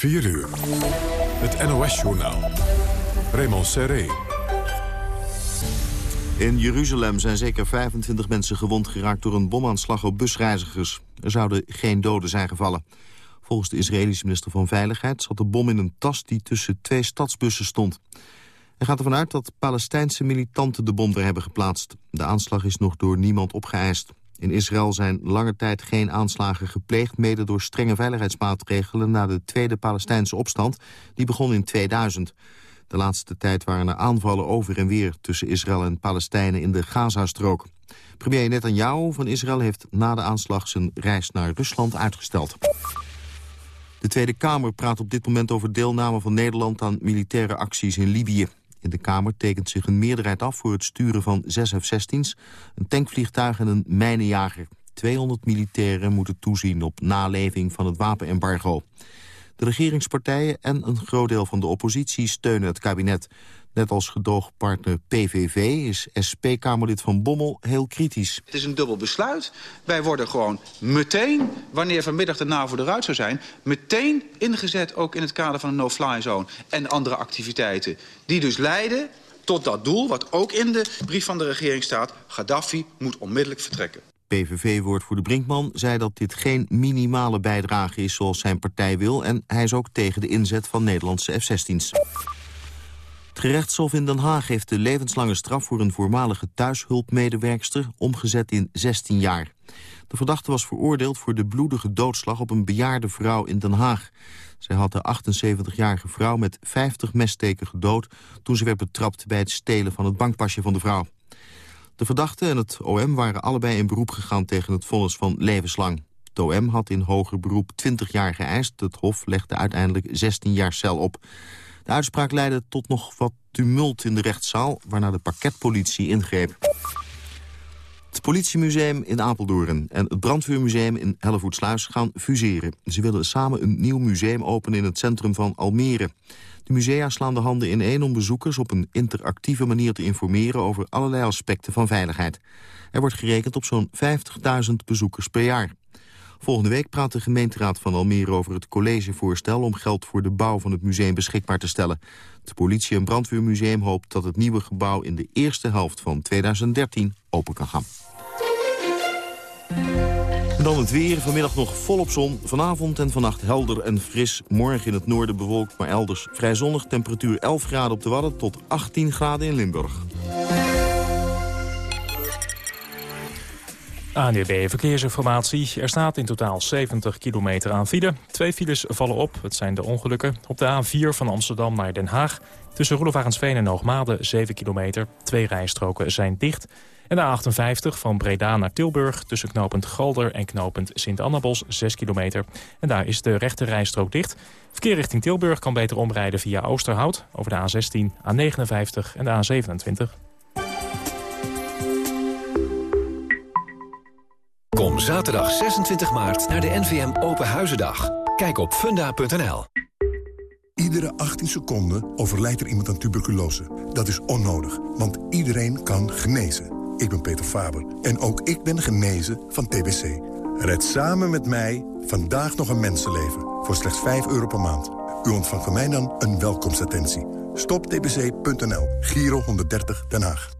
4 uur. Het NOS-journaal. Raymond Serré. In Jeruzalem zijn zeker 25 mensen gewond geraakt door een bomaanslag op busreizigers. Er zouden geen doden zijn gevallen. Volgens de Israëlische minister van Veiligheid zat de bom in een tas die tussen twee stadsbussen stond. Hij gaat ervan uit dat Palestijnse militanten de bom er hebben geplaatst. De aanslag is nog door niemand opgeëist. In Israël zijn lange tijd geen aanslagen gepleegd... mede door strenge veiligheidsmaatregelen na de tweede Palestijnse opstand. Die begon in 2000. De laatste tijd waren er aanvallen over en weer... tussen Israël en Palestijnen in de Gazastrook. Premier Netanyahu van Israël heeft na de aanslag... zijn reis naar Rusland uitgesteld. De Tweede Kamer praat op dit moment over deelname van Nederland... aan militaire acties in Libië. In de Kamer tekent zich een meerderheid af voor het sturen van zes F-16's... een tankvliegtuig en een mijnenjager. 200 militairen moeten toezien op naleving van het wapenembargo. De regeringspartijen en een groot deel van de oppositie steunen het kabinet. Net als gedoogpartner PVV is SP-Kamerlid Van Bommel heel kritisch. Het is een dubbel besluit. Wij worden gewoon meteen, wanneer vanmiddag de NAVO eruit zou zijn... meteen ingezet ook in het kader van een no-fly zone en andere activiteiten. Die dus leiden tot dat doel, wat ook in de brief van de regering staat... Gaddafi moet onmiddellijk vertrekken. PVV-woordvoerder Brinkman zei dat dit geen minimale bijdrage is zoals zijn partij wil... en hij is ook tegen de inzet van Nederlandse F-16's. Het gerechtshof in Den Haag heeft de levenslange straf voor een voormalige thuishulpmedewerkster omgezet in 16 jaar. De verdachte was veroordeeld voor de bloedige doodslag op een bejaarde vrouw in Den Haag. Zij had de 78-jarige vrouw met 50 messteken gedood toen ze werd betrapt bij het stelen van het bankpasje van de vrouw. De verdachte en het OM waren allebei in beroep gegaan tegen het vonnis van levenslang. Het OM had in hoger beroep 20 jaar geëist. Het Hof legde uiteindelijk 16 jaar cel op. De uitspraak leidde tot nog wat tumult in de rechtszaal... waarna de parketpolitie ingreep. Het politiemuseum in Apeldoorn en het brandweermuseum in Hellevoetsluis gaan fuseren. Ze willen samen een nieuw museum openen in het centrum van Almere. De musea slaan de handen in één om bezoekers op een interactieve manier te informeren over allerlei aspecten van veiligheid. Er wordt gerekend op zo'n 50.000 bezoekers per jaar. Volgende week praat de gemeenteraad van Almere over het collegevoorstel om geld voor de bouw van het museum beschikbaar te stellen. Het politie- en brandweermuseum hoopt dat het nieuwe gebouw in de eerste helft van 2013 open kan gaan. Dan het weer. Vanmiddag nog volop zon. Vanavond en vannacht helder en fris. Morgen in het noorden bewolkt, maar elders vrij zonnig. Temperatuur 11 graden op de Wadden tot 18 graden in Limburg. ANDB Verkeersinformatie. Er staat in totaal 70 kilometer aan file. Twee files vallen op. Het zijn de ongelukken. Op de A4 van Amsterdam naar Den Haag. Tussen Roelofarensveen en Hoogmade 7 kilometer. Twee rijstroken zijn dicht. En de A58 van Breda naar Tilburg tussen knooppunt Galder en knooppunt Sint-Annabos 6 kilometer. En daar is de rechte rijstrook dicht. Verkeer richting Tilburg kan beter omrijden via Oosterhout over de A16, A59 en de A27. Kom zaterdag 26 maart naar de NVM Open Huizendag. Kijk op funda.nl. Iedere 18 seconden overlijdt er iemand aan tuberculose. Dat is onnodig, want iedereen kan genezen. Ik ben Peter Faber en ook ik ben genezen van TBC. Red samen met mij vandaag nog een mensenleven voor slechts 5 euro per maand. U ontvangt van mij dan een welkomstattentie. Stoptbc.nl, Giro 130 Den Haag.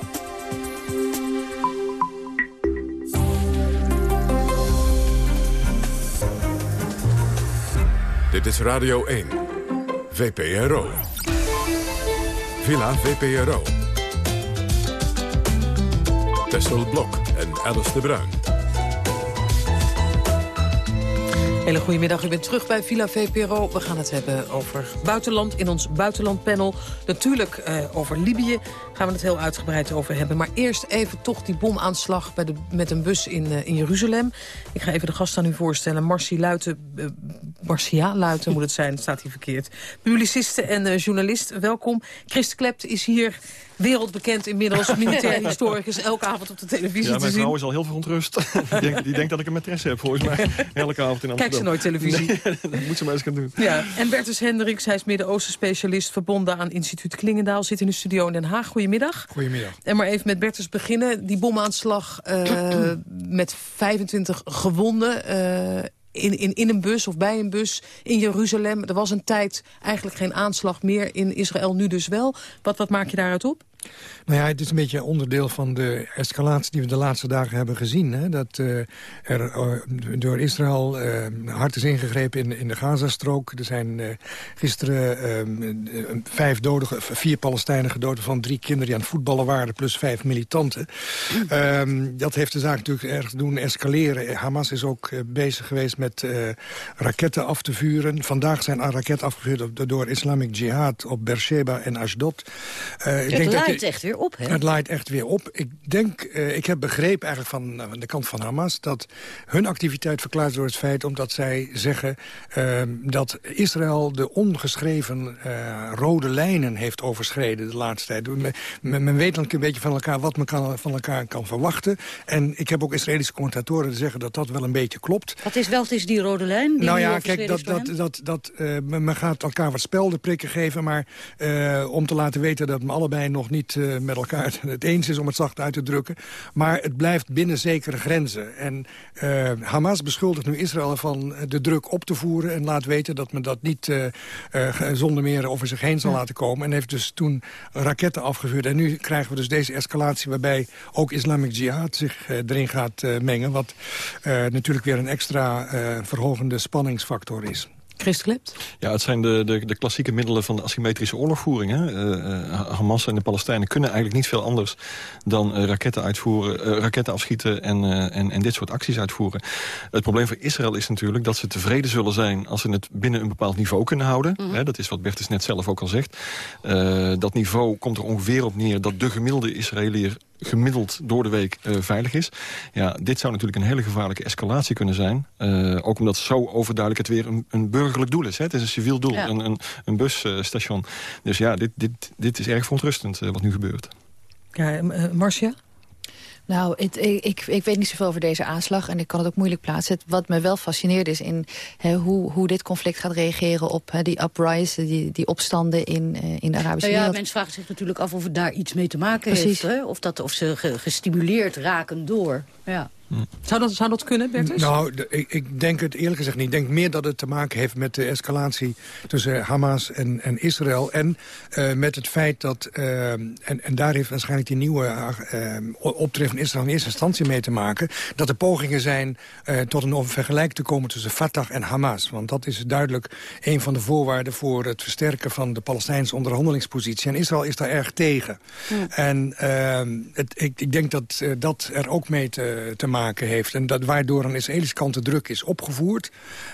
Dit is Radio 1. VPRO. Villa VPRO. Tessel Blok en Alice de Bruin. Hele goedemiddag, u bent terug bij Villa VPRO. We gaan het hebben over buitenland in ons buitenlandpanel. Natuurlijk uh, over Libië gaan we het heel uitgebreid over hebben. Maar eerst even toch die bomaanslag bij de, met een bus in, uh, in Jeruzalem. Ik ga even de gast aan u voorstellen. Marcia Luiten, uh, Marcia Luiten moet het zijn, staat hier verkeerd. Publiciste en journalist, welkom. Christ Klept is hier wereldbekend inmiddels, militair historicus, elke avond op de televisie ja, te zien. Ja, mijn vrouw is al heel verontrust. die, denkt, die denkt dat ik een maîtresse heb, volgens mij. Elke avond in Amsterdam. Kijk ze nooit televisie? Nee, dat moet ze maar eens gaan doen. Ja. En Bertus Hendricks, hij is Midden-Oosten specialist... verbonden aan instituut Klingendaal, zit in de studio in Den Haag. Goedemiddag. Goedemiddag. En maar even met Bertus beginnen. Die bomaanslag uh, met 25 gewonden... Uh, in, in, in een bus of bij een bus in Jeruzalem. Er was een tijd eigenlijk geen aanslag meer in Israël, nu dus wel. Wat, wat maak je daaruit op? Nou ja, het is een beetje onderdeel van de escalatie die we de laatste dagen hebben gezien. Hè? Dat uh, er uh, door Israël uh, hard is ingegrepen in, in de Gazastrook. Er zijn gisteren vijf doden, vier Palestijnen gedood van drie kinderen die aan het voetballen waren, plus vijf militanten. Um, dat heeft de zaak natuurlijk erg doen escaleren. Hamas is ook bezig geweest met raketten af te vuren. Vandaag zijn er raketten afgevuurd door Islamic Jihad op Beersheba en Ashdod. ik denk dat laait echt weer op, hè? Het laait echt weer op. Ik denk, uh, ik heb begrepen eigenlijk van uh, de kant van Hamas... dat hun activiteit verklaart door het feit omdat zij zeggen... Uh, dat Israël de ongeschreven rode lijnen heeft overschreden de laatste tijd. Men, men weet dan een beetje van elkaar wat men kan, van elkaar kan verwachten. En ik heb ook Israëlische commentatoren die zeggen dat dat wel een beetje klopt. Wat is wel is die rode lijn? Die nou ja, kijk, dat, dat, dat, dat, men gaat elkaar wat speldenprikken geven... maar om te laten weten dat we allebei nog niet uh, met elkaar het eens is om het zacht uit te drukken. Maar het blijft binnen zekere grenzen. En uh, Hamas beschuldigt nu Israël van de druk op te voeren... en laat weten dat men dat niet uh, zonder meer over zich heen zal ja. laten komen. En heeft dus toen raketten afgevuurd. En nu krijgen we dus deze escalatie waarbij ook Islamic Jihad zich erin gaat mengen. Wat natuurlijk weer een extra verhogende spanningsfactor is. Ja, het zijn de, de, de, klassieke middelen van de asymmetrische oorlogvoering. Hè? Uh, uh, Hamas en de Palestijnen kunnen eigenlijk niet veel anders dan uh, raketten uitvoeren, raketten afschieten en, en, en dit soort acties uitvoeren. Het probleem voor Israël is natuurlijk dat ze tevreden zullen zijn als ze het binnen een bepaald niveau kunnen houden. Mhm. Mm -hmm. hè? Dat is wat Bertus net zelf ook al zegt. dat niveau komt er ongeveer op neer dat de gemiddelde Israëliër gemiddeld door de week uh, veilig is. Ja, dit zou natuurlijk een hele gevaarlijke escalatie kunnen zijn. Uh, ook omdat zo overduidelijk het weer een, een burgerlijk doel is. Hè? Het is een civiel doel, ja. een, een, een busstation. Dus ja, dit, dit, dit is erg verontrustend wat nu gebeurt. Ja, Marcia? Nou, het, ik, ik weet niet zoveel over deze aanslag en ik kan het ook moeilijk plaatsen. Wat me wel fascineert is in he, hoe, hoe dit conflict gaat reageren op he, die uprising, die, die opstanden in, uh, in de Arabische nou ja, wereld. Mensen vragen zich natuurlijk af of het daar iets mee te maken Precies. heeft. Hè? Of, dat, of ze ge, gestimuleerd raken door. Ja. Zou dat, zou dat kunnen, Bertus? Nou, ik, ik, denk het eerlijk gezegd niet. Ik denk meer dat het te maken heeft met de escalatie tussen Hamas en, en Israël. En uh, met het feit dat, uh, en, en daar heeft waarschijnlijk die nieuwe uh, optreden van Israël in eerste instantie mee te maken, dat er pogingen zijn tot een vergelijk te komen tussen Fatah en Hamas. Want dat is duidelijk een van de voorwaarden voor het versterken van de Palestijnse onderhandelingspositie. En Israël is daar erg tegen. Ja. En het, ik, ik, denk dat dat er ook mee te, te maken heeft. En dat, waardoor aan de Israëlische kant de druk is opgevoerd.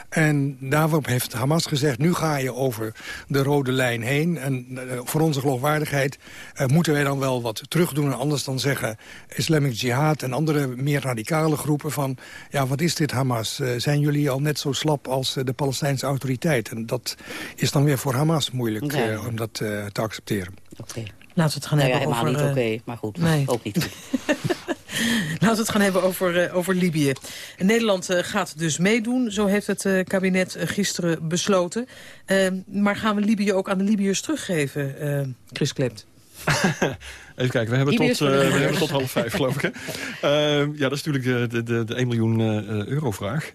En daarop heeft Hamas gezegd, nu ga je over de rode lijn heen. En uh, voor onze geloofwaardigheid uh, moeten wij dan wel wat terugdoen. En anders dan zeggen Islamic Jihad en andere meer radicale groepen van... ja, wat is dit Hamas? Uh, zijn jullie al net zo slap als de Palestijnse autoriteit? En dat is dan weer voor Hamas moeilijk om dat te accepteren. Oké. Okay. Laten we het gaan nou hebben ja, over... niet oké, okay, maar goed, nee. ook niet. Laten we het gaan hebben over, uh, over Libië. Nederland uh, gaat dus meedoen, zo heeft het uh, kabinet gisteren besloten. maar gaan we Libië ook aan de Libiërs teruggeven, Chris Klept? Even kijken, we hebben, tot, uh, we hebben tot half vijf, geloof ik. Hè? Uh, ja, dat is natuurlijk de, de, de 1 miljoen uh, euro vraag.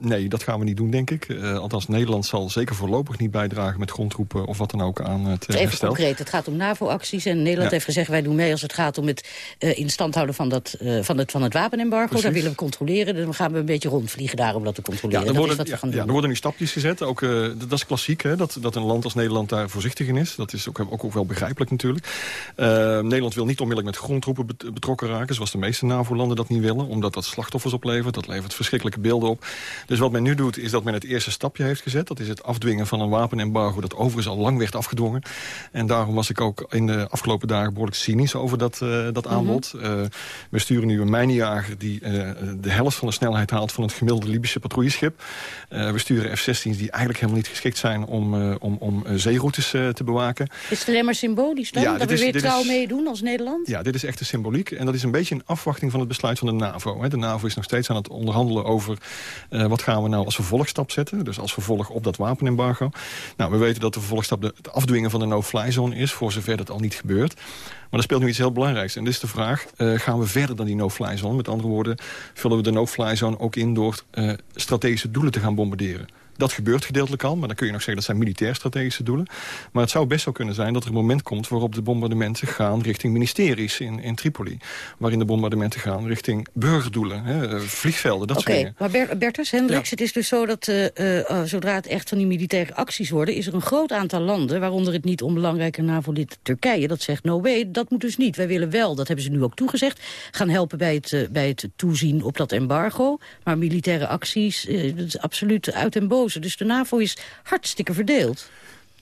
nee, dat gaan we niet doen, denk ik. althans, Nederland zal zeker voorlopig niet bijdragen... met grondtroepen of wat dan ook aan het Even herstel. concreet, het gaat om NAVO-acties. En Nederland ja. heeft gezegd, wij doen mee als het gaat om het in stand houden... van, dat, van, het, van het wapenembargo. Precies. Daar willen we controleren. Dan gaan we een beetje rondvliegen daar om dat te controleren. Ja, er worden, dat is wat we gaan ja, er worden nu stapjes gezet. Ook, dat is klassiek, hè, dat, dat een land als Nederland daar voorzichtig in is. Dat is ook, ook, ook wel begrijpelijk natuurlijk. Nederland wil niet onmiddellijk met grondtroepen betrokken raken... zoals de meeste NAVO-landen dat niet willen, omdat dat slachtoffers oplevert. Dat levert verschrikkelijke beelden op. Dus wat men nu doet, is dat men het eerste stapje heeft gezet. Dat is het afdwingen van een wapenembargo dat overigens al lang werd afgedwongen. En daarom was ik ook in de afgelopen dagen behoorlijk cynisch over dat, uh, dat mhm. aanbod. Mm we sturen nu een mijnenjager die uh, de helft van de snelheid haalt van het gemiddelde Libische patrouilleschip. we sturen F-16's die eigenlijk helemaal niet geschikt zijn om, om, om zeeroutes te bewaken. Is het alleen maar symbolisch dan? Ja, dat we weer trouw meedoen als Nederland? Ja, dit is echt de symboliek. En dat is een beetje een afwachting van het besluit van de NAVO. De NAVO is nog steeds aan het onderhandelen over wat gaan we nou als vervolgstap zetten. Dus als vervolg op dat wapenembargo. Nou, we weten dat de vervolgstap de, het afdwingen van de no-fly zone is... voor zover dat al niet gebeurt. Maar er speelt nu iets heel belangrijks. En dit is de vraag, uh, gaan we verder dan die no-fly zone? Met andere woorden, vullen we de no-fly zone ook in... door uh, strategische doelen te gaan bombarderen? Dat gebeurt gedeeltelijk al, maar dan kun je nog zeggen... dat zijn militair-strategische doelen. Maar het zou best wel kunnen zijn dat er een moment komt... waarop de bombardementen gaan richting ministeries in, in Tripoli. Waarin de bombardementen gaan richting burgerdoelen, hè, eh, vliegvelden, dat soort dingen. Maar Ber Bertus, Hendricks, het is dus zo dat uh, uh, zodra het echt van die militaire acties worden... is er een groot aantal landen, waaronder het niet onbelangrijke NAVO-lid Turkije... dat zegt, no way, dat moet dus niet. Wij willen wel, dat hebben ze nu ook toegezegd... gaan helpen bij het, bij het toezien op dat embargo. Maar militaire acties, dat is absoluut uit en boven dus de NAVO is hartstikke verdeeld.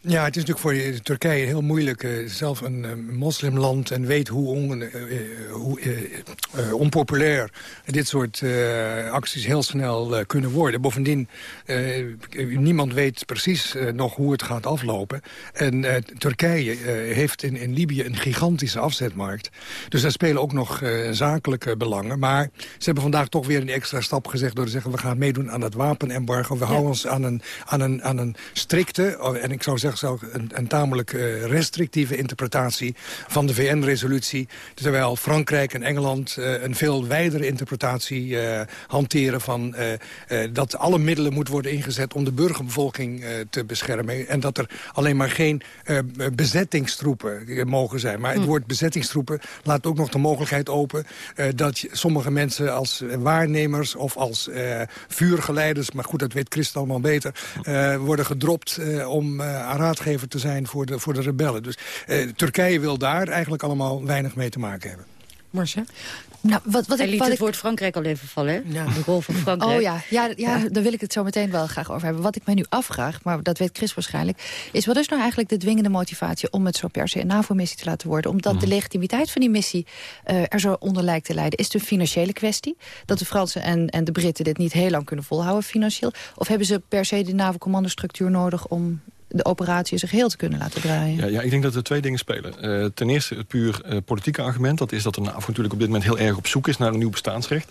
Ja, het is natuurlijk voor Turkije heel moeilijk. Uh, zelf een uh, moslimland en weet hoe, on, uh, hoe onpopulair dit soort acties heel snel kunnen worden. Bovendien, niemand weet precies nog hoe het gaat aflopen. En Turkije heeft in, in Libië een gigantische afzetmarkt. Dus daar spelen ook nog zakelijke belangen. Maar ze hebben vandaag toch weer een extra stap gezegd... door te zeggen, we gaan meedoen aan het wapenembargo. We houden ons aan een, aan, een, aan een strikte, en ik zou zeggen een, een tamelijk uh, restrictieve interpretatie van de VN-resolutie. Terwijl Frankrijk en Engeland uh, een veel wijdere interpretatie uh, hanteren van dat alle middelen moeten worden ingezet om de burgerbevolking te beschermen. En dat er alleen maar geen bezettingstroepen mogen zijn. Maar het hm. woord bezettingstroepen laat ook nog de mogelijkheid open dat sommige mensen als waarnemers of als vuurgeleiders, maar goed, dat weet Christ allemaal beter, worden gedropt om raadgever te zijn voor de, voor de rebellen. Dus eh, Turkije wil daar eigenlijk allemaal weinig mee te maken hebben. Marcia? Nou, wat, wat Hij liet het woord Frankrijk al even vallen, hè? Ja. De rol van Frankrijk. Oh ja, ja, ja, daar wil ik het zo meteen wel graag over hebben. Wat ik mij nu afvraag, maar dat weet Chris waarschijnlijk... is wat is nou eigenlijk de dwingende motivatie om het zo per se een NAVO-missie te laten worden? Omdat de mhm. legitimiteit van die missie uh, er zo onder lijkt te leiden. Is het een financiële kwestie? Dat de Fransen en, en de Britten dit niet heel lang kunnen volhouden financieel? Of hebben ze per se de NAVO-commandostructuur nodig om de operatie zich heel te kunnen laten draaien. Ja, ja ik denk dat er twee dingen spelen. Uh, ten eerste het puur uh, politieke argument. Dat is dat de NAVO natuurlijk op dit moment heel erg op zoek is naar een nieuw bestaansrecht.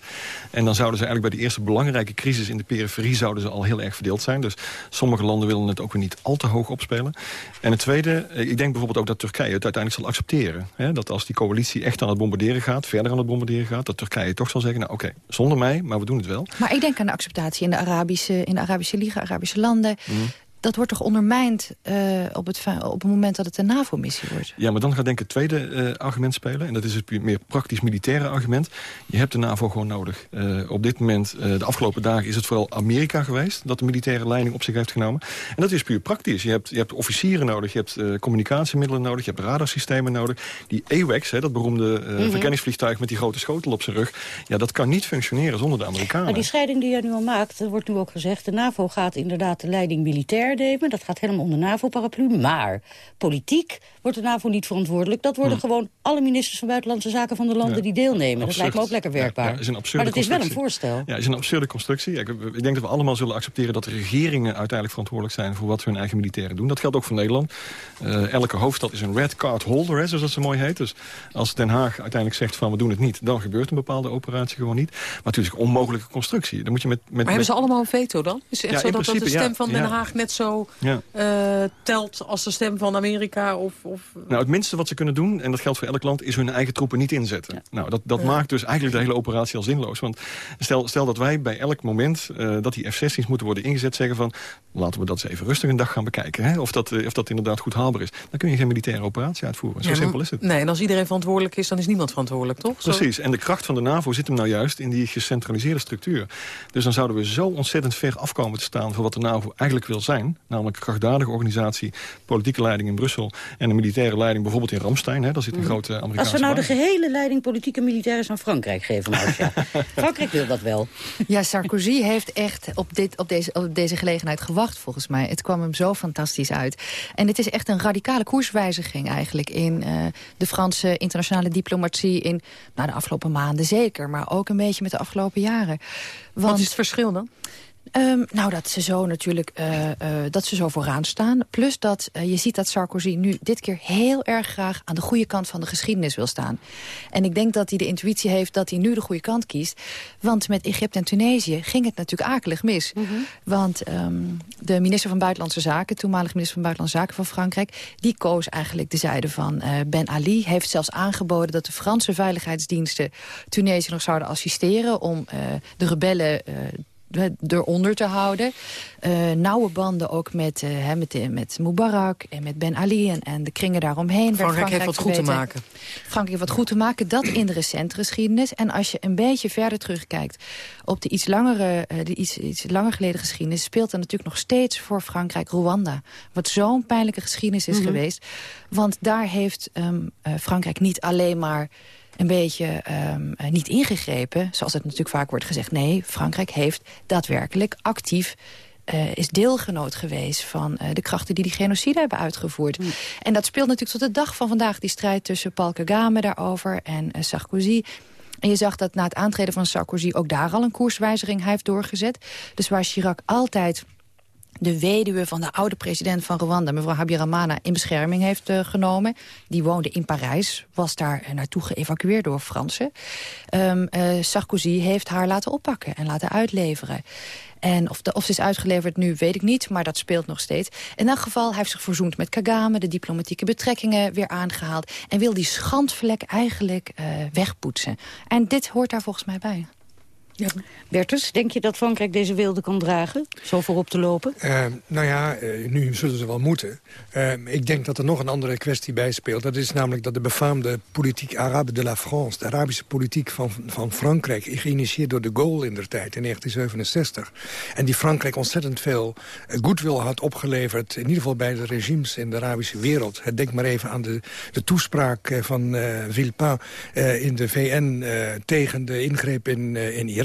En dan zouden ze eigenlijk bij de eerste belangrijke crisis in de periferie... zouden ze al heel erg verdeeld zijn. Dus sommige landen willen het ook weer niet al te hoog opspelen. En het tweede, eh, ik denk bijvoorbeeld ook dat Turkije het uiteindelijk zal accepteren. Hè? Dat als die coalitie echt aan het bombarderen gaat, verder aan het bombarderen gaat... dat Turkije toch zal zeggen, nou oké, zonder mij, maar we doen het wel. Maar ik denk aan de acceptatie in de Arabische, in de Arabische Liga, Arabische landen... Mm dat wordt toch ondermijnd uh, op, het, op het moment dat het een NAVO-missie wordt? Ja, maar dan gaat denk ik het tweede uh, argument spelen. En dat is het meer praktisch-militaire argument. Je hebt de NAVO gewoon nodig. Uh, op dit moment, de afgelopen dagen, is het vooral Amerika geweest... dat de militaire leiding op zich heeft genomen. En dat is puur praktisch. Je hebt, je hebt officieren nodig, je hebt communicatiemiddelen nodig... je hebt radarsystemen nodig. Die AWACS, hè, dat beroemde mm verkenningsvliegtuig met die grote schotel op zijn rug... ja, dat kan niet functioneren zonder de Amerikanen. Maar die scheiding die je nu al maakt, er wordt nu ook gezegd... de NAVO gaat inderdaad de leiding militair dat gaat helemaal onder NAVO-paraplu. Maar politiek wordt de NAVO niet verantwoordelijk. Dat worden hm. gewoon alle ministers van Buitenlandse Zaken van de landen die deelnemen. Dat lijkt me ook lekker werkbaar. is een maar dat is wel een voorstel. Ja, is een absurde constructie. Ik, ik, denk dat we allemaal zullen accepteren dat de regeringen uiteindelijk verantwoordelijk zijn voor wat hun eigen militairen doen. Dat geldt ook voor Nederland. Uh, elke hoofdstad is een red card holder, hè, zoals dat zo mooi heet. Dus als Den Haag uiteindelijk zegt van we doen het niet, dan gebeurt een bepaalde operatie gewoon niet. Maar natuurlijk een onmogelijke constructie. Dan moet je met, met, maar hebben ze allemaal een veto dan? Is het echt zo dat, dat de stem van Den Haag net zo uh, telt als de stem van Amerika? Of, of... Nou, het minste wat ze kunnen doen, en dat geldt voor elk land... is hun eigen troepen niet inzetten. Nou, dat, dat maakt dus eigenlijk de hele operatie al zinloos. Want stel, stel dat wij bij elk moment uh, dat die F-16's moeten worden ingezet... zeggen van, laten we dat eens even rustig een dag gaan bekijken. Hè? Of, dat, of dat inderdaad goed haalbaar is. Dan kun je geen militaire operatie uitvoeren. Zo simpel is het. Nee, en als iedereen verantwoordelijk is, dan is niemand verantwoordelijk, toch? Precies. En de kracht van de NAVO zit hem nou juist in die gecentraliseerde structuur. Dus dan zouden we zo ontzettend ver afkomen te staan... voor wat de NAVO eigenlijk wil zijn zijn. Namelijk een krachtdadige organisatie, politieke leiding in Brussel... en een militaire leiding bijvoorbeeld in Ramstein. Hè, daar zit een mhm. grote Amerikaanse Als we nou de gehele leiding politieke militairen aan Frankrijk geven, Marcia. Frankrijk wil dat wel. Ja, Sarkozy heeft echt op, dit, op, deze, op deze gelegenheid gewacht, volgens mij. Het kwam hem zo fantastisch uit. En het is echt een radicale koerswijziging eigenlijk... in uh, de Franse internationale diplomatie in nou, de afgelopen maanden zeker... maar ook een beetje met de afgelopen jaren. Want, Wat is het verschil dan? Um, nou, dat ze zo natuurlijk uh, uh, dat ze zo vooraan staan. Plus dat uh, je ziet dat Sarkozy nu dit keer heel erg graag... aan de goede kant van de geschiedenis wil staan. En ik denk dat hij de intuïtie heeft dat hij nu de goede kant kiest. Want met Egypte en Tunesië ging het natuurlijk akelig mis. Mm -hmm. Want um, de minister van Buitenlandse Zaken... toenmalig minister van Buitenlandse Zaken van Frankrijk... die koos eigenlijk de zijde van Ben Ali. Heeft zelfs aangeboden dat de Franse veiligheidsdiensten... Tunesië nog zouden assisteren om de rebellen eronder te houden. Uh, nauwe banden ook met, uh, met, met Mubarak en met Ben Ali en, en de kringen daaromheen. Frankrijk, Frankrijk heeft wat goed te maken. Frankrijk heeft wat goed te maken, dat in de recente geschiedenis. En als je een beetje verder terugkijkt op de iets, langere, uh, de iets, iets langer geleden geschiedenis... speelt er natuurlijk nog steeds voor Frankrijk Rwanda. Wat zo'n pijnlijke geschiedenis is mm -hmm. geweest. Want daar heeft um, Frankrijk niet alleen maar een beetje um, niet ingegrepen. Zoals het natuurlijk vaak wordt gezegd. Nee, Frankrijk heeft daadwerkelijk actief uh, is deelgenoot geweest van uh, de krachten die die genocide hebben uitgevoerd. Mm. En dat speelt natuurlijk tot de dag van vandaag, die strijd tussen Paul Kagame daarover en uh, Sarkozy. En je zag dat na het aantreden van Sarkozy ook daar al een koerswijziging heeft doorgezet. Dus waar Chirac altijd de weduwe van de oude president van Rwanda, mevrouw Habyarimana, in bescherming heeft uh, genomen. Die woonde in Parijs, was daar uh, naartoe geëvacueerd door Fransen. Um, uh, Sarkozy heeft haar laten oppakken en laten uitleveren. En of, de, of ze is uitgeleverd nu, weet ik niet, maar dat speelt nog steeds. In elk geval, hij heeft zich verzoend met Kagame... de diplomatieke betrekkingen weer aangehaald... en wil die schandvlek eigenlijk wegpoetsen. En dit hoort daar volgens mij bij. Ja. Bertus, denk je dat Frankrijk deze wilde kan dragen? Zo voorop te lopen? Uh, nou ja, uh, nu zullen ze wel moeten. Uh, ik denk dat er nog een andere kwestie bij speelt. Dat is namelijk dat de befaamde politiek Arabe de la France... de Arabische politiek van, van Frankrijk... geïnitieerd door de Gaulle in der tijd, in 1967. En die Frankrijk ontzettend veel goodwill had opgeleverd... in ieder geval bij de regimes in de Arabische wereld. Denk maar even aan de, de toespraak van Villepin in de VN... tegen de ingreep in, in Irak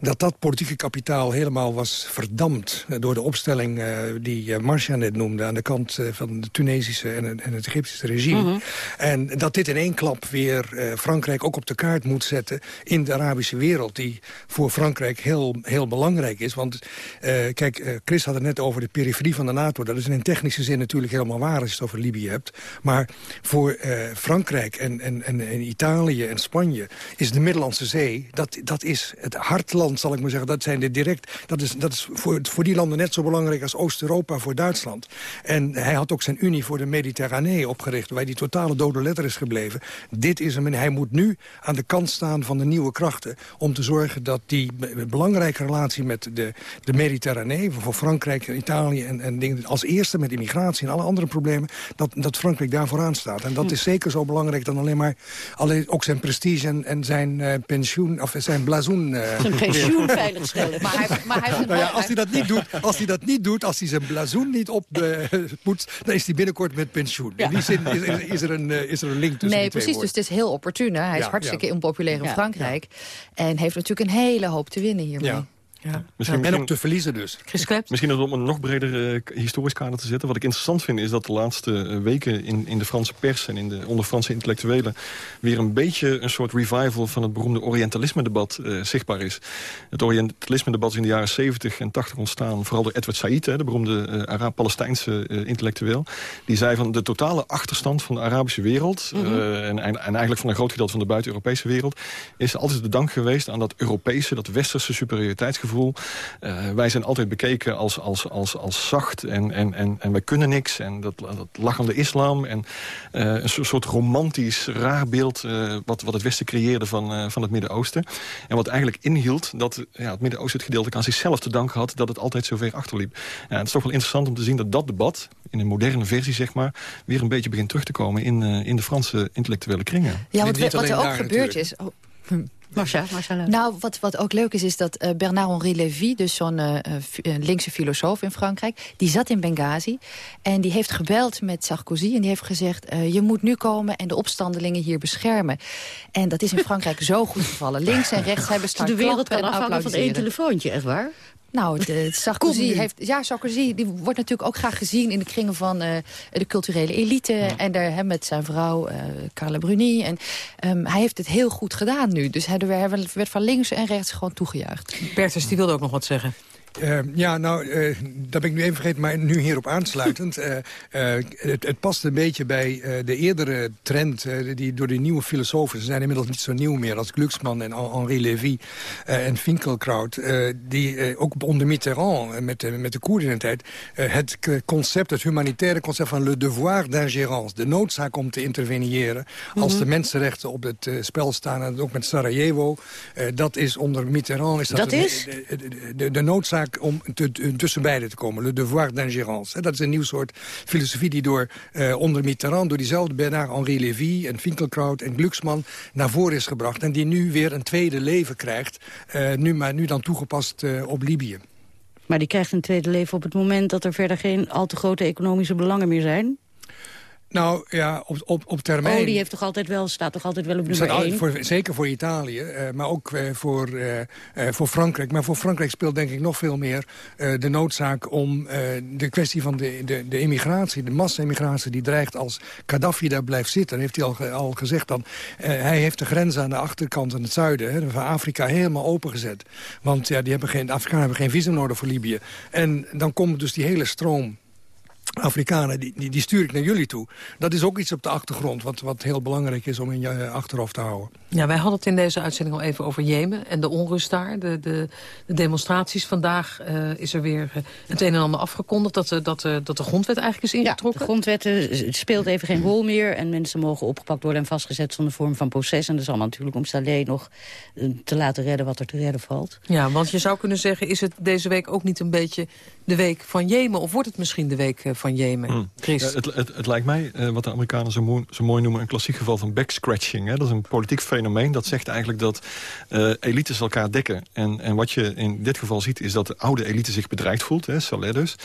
dat dat politieke kapitaal helemaal was verdampt... door de opstelling uh, die uh, Marcia net noemde... aan de kant van het Tunesische en, en, het Egyptische regime. Mm -hmm. En dat dit in één klap weer Frankrijk ook op de kaart moet zetten... in de Arabische wereld, die voor Frankrijk heel, heel belangrijk is. Want kijk, Chris had het net over de periferie van de NATO. Dat is in technische zin natuurlijk helemaal waar als je het over Libië hebt. Maar voor Frankrijk en, en, en, Italië en Spanje is de Middellandse Zee... dat, dat is het hartland, zal ik maar zeggen. Dat, zijn de direct, dat is, dat is voor, voor die landen net zo belangrijk als Oost-Europa voor Duitsland. En hij had ook zijn Unie voor de Mediterranee opgericht... waar die totale dode letter is gebleven. Dit is hem en hij moet nu aan de kant staan van de nieuwe krachten... om te zorgen dat die belangrijke relatie met de, de Mediterranee... voor Frankrijk, Italië en, en dingen, als eerste met immigratie en alle andere problemen... dat, dat Frankrijk daar vooraan staat. En dat is zeker zo belangrijk dan alleen maar... Alleen ook zijn prestige en, en zijn uh, pensioen, of zijn blazoen uh, zijn pensioen veiligstellen. Maar hij, maar hij nou ja, als hij dat niet doet, als hij dat niet doet, als hij zijn blazoen niet op poetst, dan is hij binnenkort met pensioen. In die zin is, is, is, er een, eh, is er een link tussen Nee, precies. Dus het is heel opportun. Hè? Hij is hartstikke onpopulair in Frankrijk. En heeft natuurlijk een hele hoop te winnen hiermee. Ja. Misschien, en ook te verliezen dus. Misschien om een nog breder uh, historisch kader te zetten. Wat ik interessant vind is dat de laatste uh, weken in, in de Franse pers... en in de, onder Franse intellectuelen... weer een beetje een soort revival van het beroemde Orientalisme-debat uh, zichtbaar is. Het Orientalisme-debat is in de jaren 70 en 80 ontstaan... vooral door Edward Said, hè, de beroemde Arab-Palestijnse intellectueel. Die zei van de totale achterstand van de Arabische wereld... Mm -hmm. en, en, eigenlijk van een groot gedeelte van de buiten-Europese wereld... is altijd de dank geweest aan dat Europese, dat westerse superioriteitsgevoel uh, wij zijn altijd bekeken als, als, als, als zacht en, en, en, en wij kunnen niks. En dat, dat lachende islam en uh, een soort romantisch raar beeld... Uh, wat, wat het Westen creëerde van, van het Midden-Oosten. En wat eigenlijk inhield dat ja, het Midden-Oosten het gedeelte aan zichzelf te danken had... dat het altijd zo ver achterliep. Ja, het is toch wel interessant om te zien dat dat debat, in een moderne versie zeg maar... weer een beetje begint terug te komen in, in de Franse intellectuele kringen. Ja, want wat er ook gebeurd is... Oh. Marcia, Marcia Nou, wat, wat ook leuk is, is dat uh, Bernard-Henri Lévy... dus zo'n uh, linkse filosoof in Frankrijk... die zat in Benghazi en die heeft gebeld met Sarkozy... en die heeft gezegd, je moet nu komen en de opstandelingen hier beschermen. En dat is in Frankrijk zo goed gevallen. Links en rechts hebben staan De wereld kan afhangen van één telefoontje, echt waar? Nou, de, Sarkozy, heeft, ja, Sarkozy die wordt natuurlijk ook graag gezien... in de kringen van uh, de culturele elite. En daar met zijn vrouw, uh, Carla Bruni. En um, hij heeft het heel goed gedaan nu. Dus hij, werd van links en rechts gewoon toegejuicht. Bertus, die wilde ook nog wat zeggen. Uh, ja, nou, uh, dat ben ik nu even vergeten, maar nu hierop aansluitend. Uh, het, het, past een beetje bij de eerdere trend die door de nieuwe filosofen... ze zijn inmiddels niet zo nieuw meer als Glucksmann en Henri Lévy en Finkelkraut... die ook onder Mitterrand, met, de, met de Koerden in de tijd... het concept, het humanitaire concept van le devoir d'ingérence... de noodzaak om te interveneren als mhm. de mensenrechten op het spel staan... en ook met Sarajevo, dat is onder Mitterrand... Is dat, dat is? De, de, de noodzaak om tussen beiden te komen. Le devoir d'ingérence. Dat is een nieuw soort filosofie die door uh, onder Mitterrand... door diezelfde Bernard-Henri Lévy en Finkelkraut en Glucksmann... naar voren is gebracht. En die nu weer een tweede leven krijgt. Uh, nu, maar nu dan toegepast op Libië. Maar die krijgt een tweede leven op het moment dat er verder geen al te grote economische belangen meer zijn? Nou ja, op, op, op termijn... Olie heeft toch altijd wel, staat toch altijd wel op nummer één? Voor, zeker voor Italië, uh, maar ook uh, voor, uh, voor Frankrijk. Maar voor Frankrijk speelt denk ik nog veel meer de noodzaak om de kwestie van de, de, de immigratie, de massa-immigratie die dreigt als Gaddafi daar blijft zitten. heeft hij al, al gezegd dan, hij heeft de grens aan de achterkant in het zuiden hè, van Afrika helemaal opengezet. Want ja, die hebben geen, de Afrikanen hebben geen visum nodig voor Libië. En dan komt dus die hele stroom Afrikanen, die, die, die, stuur ik naar jullie toe. Dat is ook iets op de achtergrond, wat, wat heel belangrijk is om in je eh, achterhoofd te houden. Ja, wij hadden het in deze uitzending al even over Jemen en de onrust daar. De, de, de demonstraties. Vandaag uh, is er weer uh, het een en ander afgekondigd dat, uh, dat, dat de grondwet eigenlijk is ingetrokken. Ja, de grondwet speelt even geen rol meer en mensen mogen opgepakt worden en vastgezet zonder vorm van proces. En dat is allemaal natuurlijk om Saleh nog te laten redden wat er te redden valt. Ja, want je zou kunnen zeggen, is het deze week ook niet een beetje de week van Jemen? Of wordt het misschien de week van Jemen, hmm. Chris? Ja, het, het, het, lijkt mij, uh, wat de Amerikanen zo mooi, zo mooi, noemen... een klassiek geval van backscratching. Hè? Dat is een politiek fenomeen. Dat zegt eigenlijk dat uh, elites elkaar dekken. En, en wat je in dit geval ziet, is dat de oude elite zich bedreigd voelt. Hè, Saleh dus.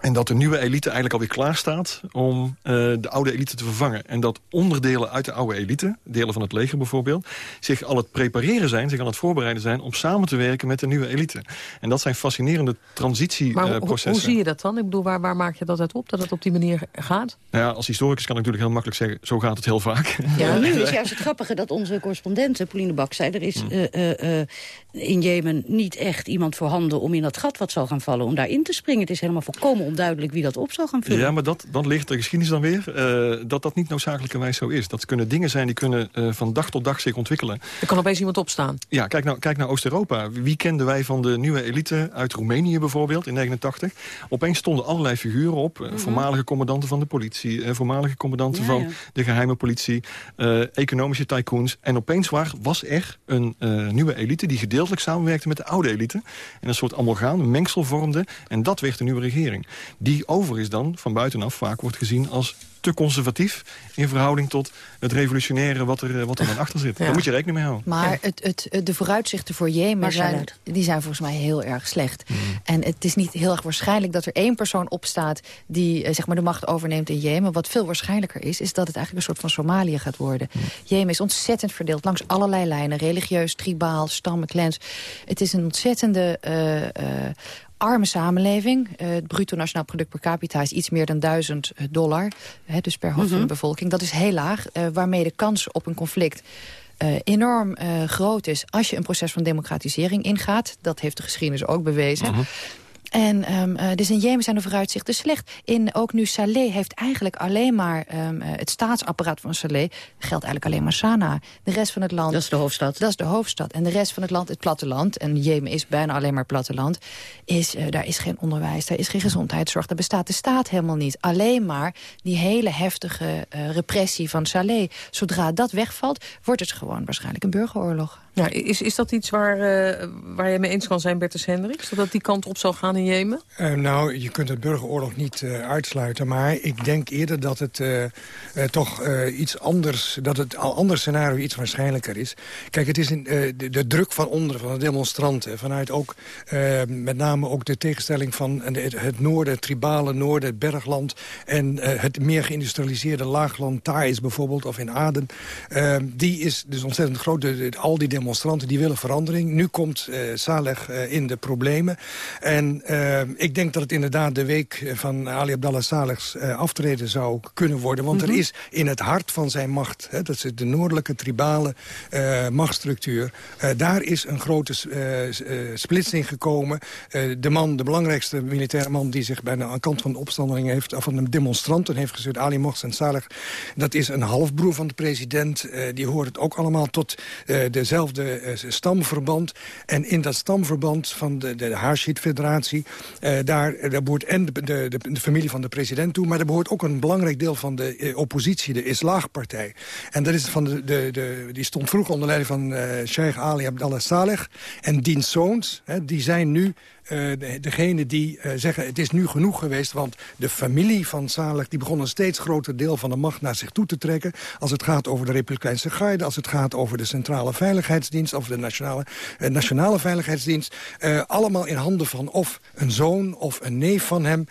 En dat de nieuwe elite eigenlijk alweer klaar staat om uh, de oude elite te vervangen. En dat onderdelen uit de oude elite, delen van het leger bijvoorbeeld... zich al het prepareren zijn, zich aan het voorbereiden zijn... om samen te werken met de nieuwe elite. En dat zijn fascinerende transitieprocessen. hoe zie je dat dan? Ik bedoel, waar, waar maak je dat uit op, dat het op die manier gaat? Nou ja, als historicus kan ik natuurlijk heel makkelijk zeggen... zo gaat het heel vaak. Ja, nu is juist het grappige dat onze correspondent, Pauline Bak, zei... er is uh, uh, in Jemen niet echt iemand voorhanden om in dat gat wat zal gaan vallen... om daarin te springen. Het is helemaal volkomen onduidelijk wie dat op zal gaan vullen. Ja, maar dat, dan ligt de geschiedenis dan weer uh, dat dat niet noodzakelijkerwijs zo is. Dat kunnen dingen zijn die kunnen uh, van dag tot dag zich ontwikkelen. Er kan opeens iemand opstaan. Ja, kijk nou, kijk naar Oost-Europa. Wie kenden wij van de nieuwe elite uit Roemenië bijvoorbeeld in 89? Opeens stonden allerlei figuren op. Mm -hmm. Voormalige commandanten van de politie. voormalige commandanten ja, van ja. de geheime politie. economische tycoons. En opeens waar, was er een nieuwe elite die gedeeltelijk samenwerkte met de oude elite. En een soort amalgaan, een mengsel vormde. En dat werd de nieuwe regering. Die overigens dan van buitenaf vaak wordt gezien als te conservatief in verhouding tot het revolutionaire wat er, wat er dan achter zit. Ja. Daar moet je rekening mee houden. Maar het, het, de vooruitzichten voor Jemen zijn, die zijn volgens mij heel erg slecht. Mm. En het is niet heel erg waarschijnlijk dat er één persoon opstaat... die eh, zeg maar de macht overneemt in Jemen. Wat veel waarschijnlijker is, is dat het eigenlijk een soort van Somalië gaat worden. Mm. Jemen is ontzettend verdeeld langs allerlei lijnen. Religieus, tribaal, stammen, clans. Het is een ontzettende... Uh, uh, arme samenleving. Uh, het bruto nationaal product per capita is iets meer dan 1000 dollar. Hè, dus per hoofd van de mhm. bevolking. Dat is heel laag, uh, waarmee de kans op een conflict... Uh, enorm groot is als je een proces van democratisering ingaat. Dat heeft de geschiedenis ook bewezen. Mhm. En um, uh, dus in Jemen zijn de vooruitzichten slecht. In, ook nu Saleh heeft eigenlijk alleen maar um, het staatsapparaat van Saleh... geldt eigenlijk alleen maar Sanaa. De rest van het land... Dat is de hoofdstad. Dat is de hoofdstad. En de rest van het land, het platteland... en Jemen is bijna alleen maar platteland... Is, uh, daar is geen onderwijs, daar is geen gezondheidszorg. Daar bestaat de staat helemaal niet. Alleen maar die hele heftige repressie van Saleh. Zodra dat wegvalt, wordt het gewoon waarschijnlijk een burgeroorlog. Ja, is, is dat iets waar, uh, waar je mee eens kan zijn, Bertus Hendricks? Dat dat die kant op zal gaan in Jemen? Uh, nou, je kunt het burgeroorlog niet uh, uitsluiten. Maar ik denk eerder dat het toch iets anders... dat het al ander scenario iets waarschijnlijker is. Kijk, het is de, de, druk van onder, van de demonstranten... vanuit ook met name ook de tegenstelling van het, het noorden... het tribale noorden, het bergland... en het meer geïndustrialiseerde laagland, Thais bijvoorbeeld, of in Aden... die is dus ontzettend groot. Al die demonstranten die willen verandering. Nu komt uh, Saleh uh, in de problemen. En uh, ik denk dat het inderdaad de week van Ali Abdallah Saleh's aftreden zou kunnen worden. Want mm -hmm. er is in het hart van zijn macht, hè, dat is de noordelijke tribale machtsstructuur... daar is een grote splitsing gekomen. de man, de belangrijkste militaire man die zich bij de kant van de opstandelingen heeft... of van de demonstranten heeft gezet, Ali Mohsen Saleh... dat is een halfbroer van de president. die hoort het ook allemaal tot dezelfde dezelfde uh, stamverband. En in dat stamverband van de, de Hashid-federatie... Uh, daar, daar behoort en de, de, de, familie van de president toe... maar er behoort ook een belangrijk deel van de oppositie, de Islagpartij. En dat is van de, de, de, die stond vroeger onder leiding van Sheikh Ali Abdallah Saleh. En diens zoons, hè, die zijn nu uh, degene die uh, zeggen het is nu genoeg geweest... want de familie van Saleh die begon een steeds groter deel van de macht naar zich toe te trekken... als het gaat over de Republikeinse Garde, als het gaat over de Centrale Veiligheidsdienst... of de Nationale, uh, nationale Veiligheidsdienst. allemaal in handen van of een zoon of een neef van hem.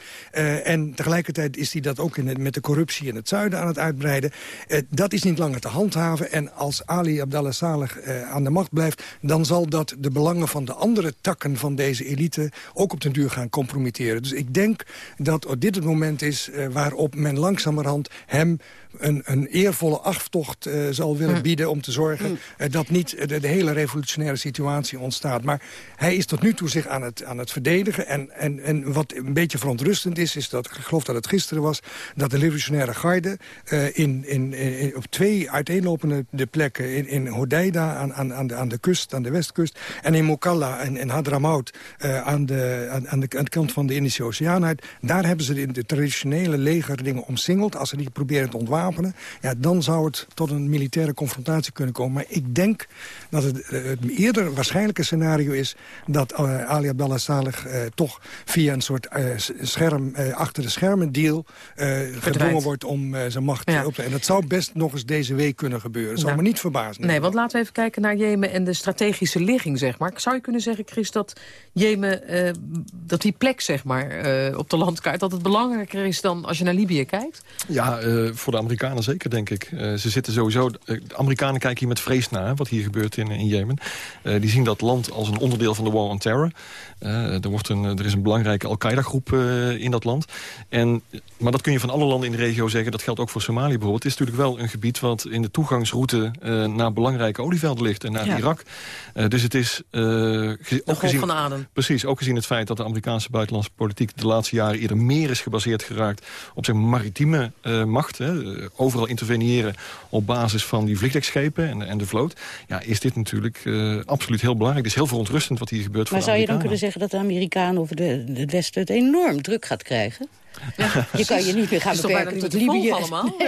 en tegelijkertijd is hij dat ook in met de corruptie in het zuiden aan het uitbreiden. dat is niet langer te handhaven. En als Ali Abdallah Saleh aan de macht blijft... dan zal dat de belangen van de andere takken van deze elite ook op den duur gaan compromitteren. Dus ik denk dat dit het moment is uh, waarop men langzamerhand hem een, een eervolle aftocht uh, zal willen hm. bieden... om te zorgen uh, dat niet de, de, hele revolutionaire situatie ontstaat. Maar hij is tot nu toe zich aan het, aan het verdedigen. En, en, en wat een beetje verontrustend is, is dat, ik geloof dat het gisteren was... dat de revolutionaire garde uh, in, in, in, op twee uiteenlopende de plekken... in, in Hodeida aan, aan, aan, de, aan de kust, aan de westkust... en in Mokalla en in Hadramaut aan, de, aan, aan, de, aan de kant van de Indische Oceaan uit... daar hebben ze de, de traditionele legerdingen omsingeld. Als ze die proberen te ontwapenen ja, dan zou het tot een militaire confrontatie kunnen komen. Maar ik denk dat het, eh, het eerder waarschijnlijke scenario is... dat uh, Ali Abdallah Saleh uh, toch via een soort uh, scherm, achter de schermen deal... gedwongen wordt om zijn macht ja. op te... En dat zou best nog eens deze week kunnen gebeuren. Dat zou nou, me niet verbazen. Nee, want laten we even kijken naar Jemen en de strategische ligging, zeg maar. Zou je kunnen zeggen, Chris, dat Jemen, dat die plek, zeg maar, op de landkaart... dat het belangrijker is dan als je naar Libië kijkt? Ja, voor de Amerikanen zeker, denk ik. Ze zitten sowieso... De Amerikanen kijken hier met vrees naar, wat hier gebeurt in, in Jemen. Die zien dat land als een onderdeel van de War on Terror. er, wordt een, er is een belangrijke Al-Qaeda-groep in dat land. En, maar dat kun je van alle landen in de regio zeggen. Dat geldt ook voor Somalië bijvoorbeeld. Het is natuurlijk wel een gebied wat in de toegangsroute... naar belangrijke olievelden ligt en naar ja. Irak. dus het is... Ook gezien, van adem. Precies, ook gezien het feit dat de Amerikaanse buitenlandse politiek... de laatste jaren eerder meer is gebaseerd geraakt op zijn maritieme macht... Hè, overal interveneren op basis van die vliegtuigschepen en, en de vloot... ja, is dit natuurlijk uh, absoluut heel belangrijk. Het is heel verontrustend wat hier gebeurt. Maar zou je dan kunnen zeggen dat de Amerikanen of de, het Westen het enorm druk gaat krijgen? Ja. Je kan je niet meer gaan beperken tot Libië. allemaal?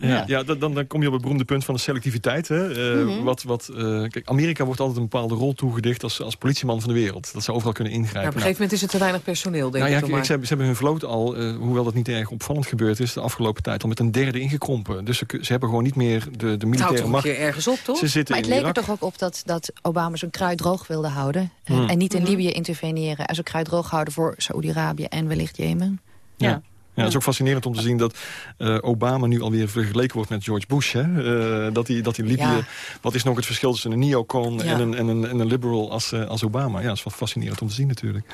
Nee. Ja, ja dan, dan kom je op het beroemde punt van de selectiviteit. Hè. Uh, mm -hmm. wat, wat, uh, kijk, Amerika wordt altijd een bepaalde rol toegedicht als, als politieman van de wereld. Dat ze overal kunnen ingrijpen. Ja, op een gegeven moment is het te weinig personeel, denk nou, ik. Ja, kijk, ze, hebben, ze hebben hun vloot al, uh, hoewel dat niet erg opvallend gebeurd is... de afgelopen tijd al met een derde ingekrompen. Dus ze, ze hebben gewoon niet meer de, de militaire macht. Het ergens op, toch? Ze zitten maar het leek er toch ook op dat, dat Obama zijn kruid droog wilde houden... Mm. en niet in mhm. Libië interveneren. En zijn kruid droog houden voor Saoedi-Arabië en wellicht Jemen. Ja. Ja, het is ook fascinerend om te zien dat uh, Obama nu alweer vergeleken wordt met George Bush. Hè? Uh, dat hij dat Libië... Ja. Wat is nog het verschil tussen een neocon ja. en, een, en, een, en een liberal als, uh, als Obama? Ja, dat is wel fascinerend om te zien natuurlijk.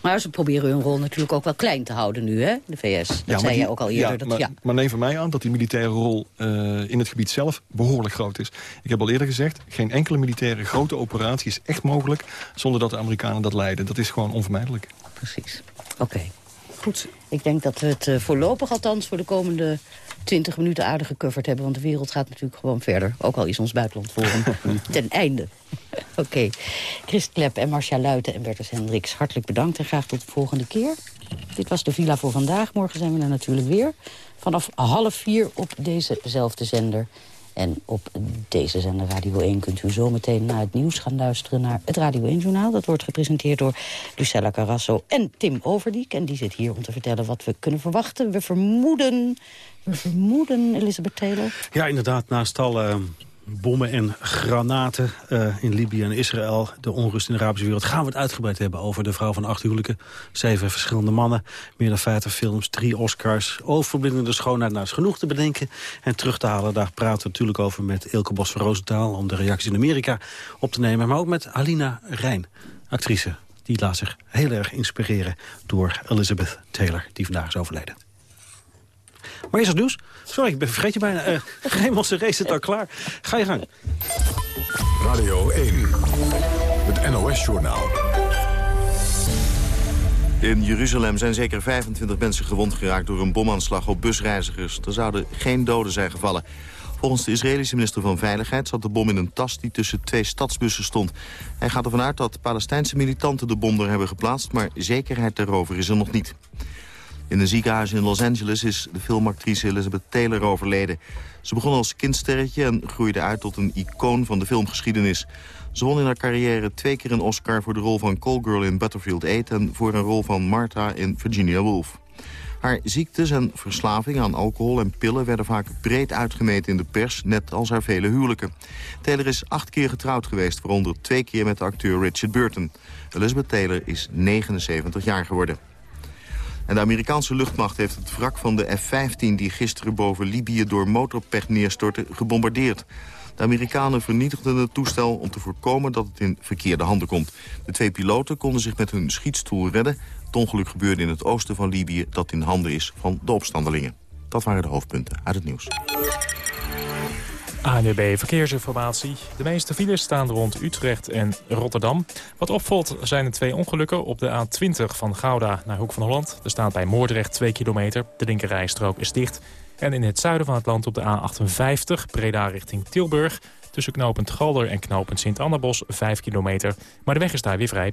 Maar ze proberen hun rol natuurlijk ook wel klein te houden nu, hè, de VS. Dat ja, zei die, je ook al eerder. Ja, dat, maar, ja. maar neem van mij aan dat die militaire rol uh, in het gebied zelf behoorlijk groot is. Ik heb al eerder gezegd, geen enkele militaire grote operatie is echt mogelijk... zonder dat de Amerikanen dat leiden. Dat is gewoon onvermijdelijk. Precies. Oké. Okay. Goed. Ik denk dat we het uh, voorlopig althans voor de komende 20 minuten aardig gecoverd hebben. Want de wereld gaat natuurlijk gewoon verder. Ook al is ons buitenlandforum ten einde. Oké. Okay. Christ Klep en Marcia Luiten en Bertus Hendricks, hartelijk bedankt. En graag tot de volgende keer. Dit was de Villa voor vandaag. Morgen zijn we er natuurlijk weer. Vanaf half vier op dezezelfde zender. En op deze zender Radio 1 kunt u zometeen naar het nieuws gaan luisteren... naar het Radio 1-journaal. Dat wordt gepresenteerd door Lucella Carrasso en Tim Overdiek. En die zit hier om te vertellen wat we kunnen verwachten. We vermoeden, we vermoeden Elisabeth Taylor... Ja, inderdaad, naast alle bommen en granaten uh, in Libië en Israël. De onrust in de Arabische wereld. Gaan we het uitgebreid hebben over de vrouw van acht huwelijken. Zeven verschillende mannen, meer dan 50 films, drie Oscars. Overblindende schoonheid, nou is genoeg te bedenken en terug te halen. Daar praten we natuurlijk over met Ilke Bos van Roosentaal... om de reacties in Amerika op te nemen. Maar ook met Alina Rijn, actrice. Die laat zich heel erg inspireren door Elizabeth Taylor, die vandaag is overleden. Maar is het nieuws? Sorry, ik ben, vergeet je bijna. Uh, Raymondse race zit al klaar. Ga je gang. Radio 1, het NOS-journaal. In Jeruzalem zijn zeker 25 mensen gewond geraakt door een bomaanslag op busreizigers. Er zouden geen doden zijn gevallen. Volgens de Israëlische minister van Veiligheid zat de bom in een tas die tussen twee stadsbussen stond. Hij gaat ervan uit dat Palestijnse militanten de bom er hebben geplaatst, maar zekerheid daarover is er nog niet. In een ziekenhuis in Los Angeles is de filmactrice Elizabeth Taylor overleden. Ze begon als kindsterretje en groeide uit tot een icoon van de filmgeschiedenis. Ze won in haar carrière twee keer een Oscar voor de rol van Call Girl in Butterfield 8... en voor een rol van Martha in Virginia Woolf. Haar ziektes en verslaving aan alcohol en pillen werden vaak breed uitgemeten in de pers, net als haar vele huwelijken. Taylor is acht keer getrouwd geweest, waaronder twee keer met de acteur Richard Burton. Elizabeth Taylor is 79 jaar geworden. En de Amerikaanse luchtmacht heeft het wrak van de F-15... die gisteren boven Libië door motorpech neerstortte, gebombardeerd. De Amerikanen vernietigden het toestel om te voorkomen dat het in verkeerde handen komt. De twee piloten konden zich met hun schietstoel redden. Het ongeluk gebeurde in het oosten van Libië dat in handen is van de opstandelingen. Dat waren de hoofdpunten uit het nieuws. ANUB Verkeersinformatie. De meeste files staan rond Utrecht en Rotterdam. Wat opvalt zijn de twee ongelukken op de A20 van Gouda naar Hoek van Holland. Er staat bij Moordrecht 2 kilometer. De linkerrijstrook is dicht. En in het zuiden van het land op de A58, Breda richting Tilburg... tussen knooppunt Galder en knooppunt Sint-Annabos 5 kilometer. Maar de weg is daar weer vrij.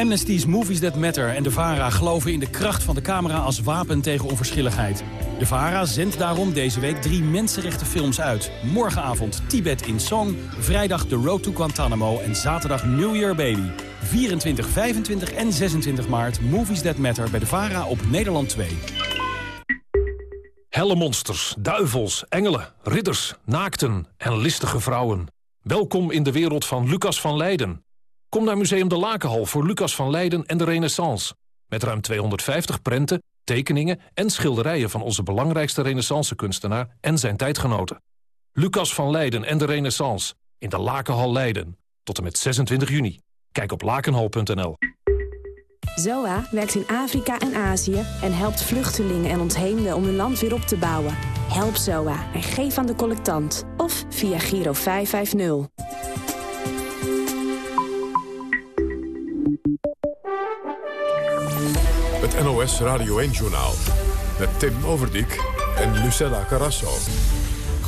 Amnesty's Movies That Matter en de VARA geloven in de kracht van de camera als wapen tegen onverschilligheid. De VARA zendt daarom deze week drie mensenrechtenfilms uit. Morgenavond Tibet in Song, vrijdag The Road to Guantanamo en zaterdag New Year Baby. 24, 25 en 26 maart Movies That Matter bij de VARA op Nederland 2. Helle monsters, duivels, engelen, ridders, naakten en listige vrouwen. Welkom in de wereld van Lucas van Leiden. Kom naar Museum de Lakenhal voor Lucas van Leiden en de Renaissance. Met ruim 250 prenten, tekeningen en schilderijen... van onze belangrijkste renaissance-kunstenaar en zijn tijdgenoten. Lucas van Leiden en de Renaissance in de Lakenhal Leiden. Tot en met 26 juni. Kijk op lakenhal.nl. ZOA werkt in Afrika en Azië en helpt vluchtelingen en ontheemden om hun land weer op te bouwen. Help ZOA en geef aan de collectant of via Giro 550. Het NOS Radio 1-journaal met Tim Overdijk en Lucella Carrasso.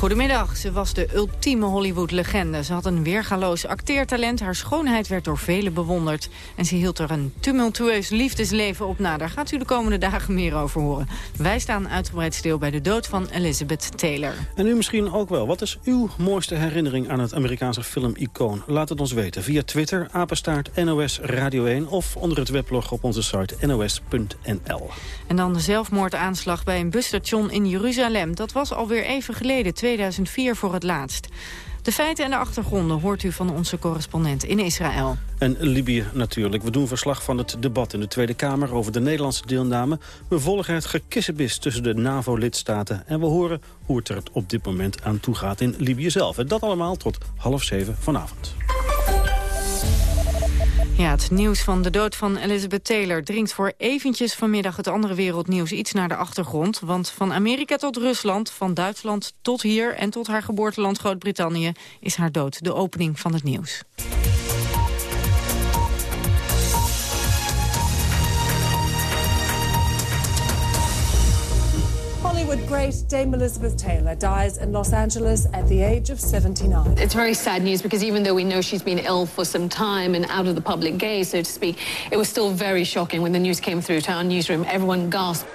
Goedemiddag. Ze was de ultieme Hollywood-legende. Ze had een weergaloos acteertalent. Haar schoonheid werd door velen bewonderd. En ze hield er een tumultueus liefdesleven op na. Daar gaat u de komende dagen meer over horen. Wij staan uitgebreid stil bij de dood van Elizabeth Taylor. En u misschien ook wel. Wat is uw mooiste herinnering aan het Amerikaanse film-icoon? Laat het ons weten via Twitter, apenstaart NOS Radio 1... of onder het weblog op onze site nos.nl. En dan de zelfmoordaanslag bij een busstation in Jeruzalem. Dat was alweer even geleden, 2004 voor het laatst. De feiten en de achtergronden hoort u van onze correspondent in Israël. En Libië natuurlijk. We doen verslag van het debat in de Tweede Kamer over de Nederlandse deelname. We volgen het gekissenbis tussen de NAVO-lidstaten. En we horen hoe het er op dit moment aan toe gaat in Libië zelf. En dat allemaal tot half zeven vanavond. Ja, het nieuws van de dood van Elizabeth Taylor dringt voor eventjes vanmiddag het andere wereldnieuws iets naar de achtergrond. Want van Amerika tot Rusland, van Duitsland tot hier en tot haar geboorteland Groot-Brittannië is haar dood de opening van het nieuws. Hollywood great Dame Elizabeth Taylor dies in Los Angeles at the age of 79. It's very sad news because even though we know she's been ill for some time and out of the public gaze, so to speak, it was still very shocking when the news came through to our newsroom. Everyone gasped.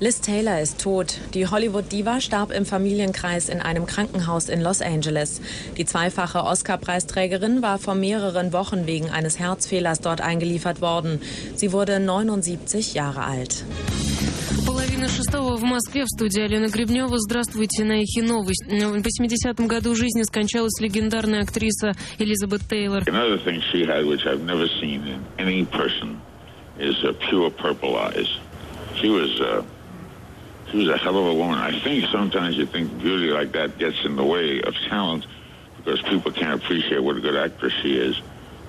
Liz Taylor ist tot. Die Hollywood-Diva starb im Familienkreis in einem Krankenhaus in Los Angeles. Die zweifache Oscar-Preisträgerin war vor mehreren Wochen wegen eines Herzfehlers dort eingeliefert worden. Sie wurde 79 Jahre alt. Половина шестого в Москве в студии Алена Гребнева. Здравствуйте, на Эхе Новость. В 80-м году жизни скончалась легендарная актриса Элизабет Тейлор. Uh, uh,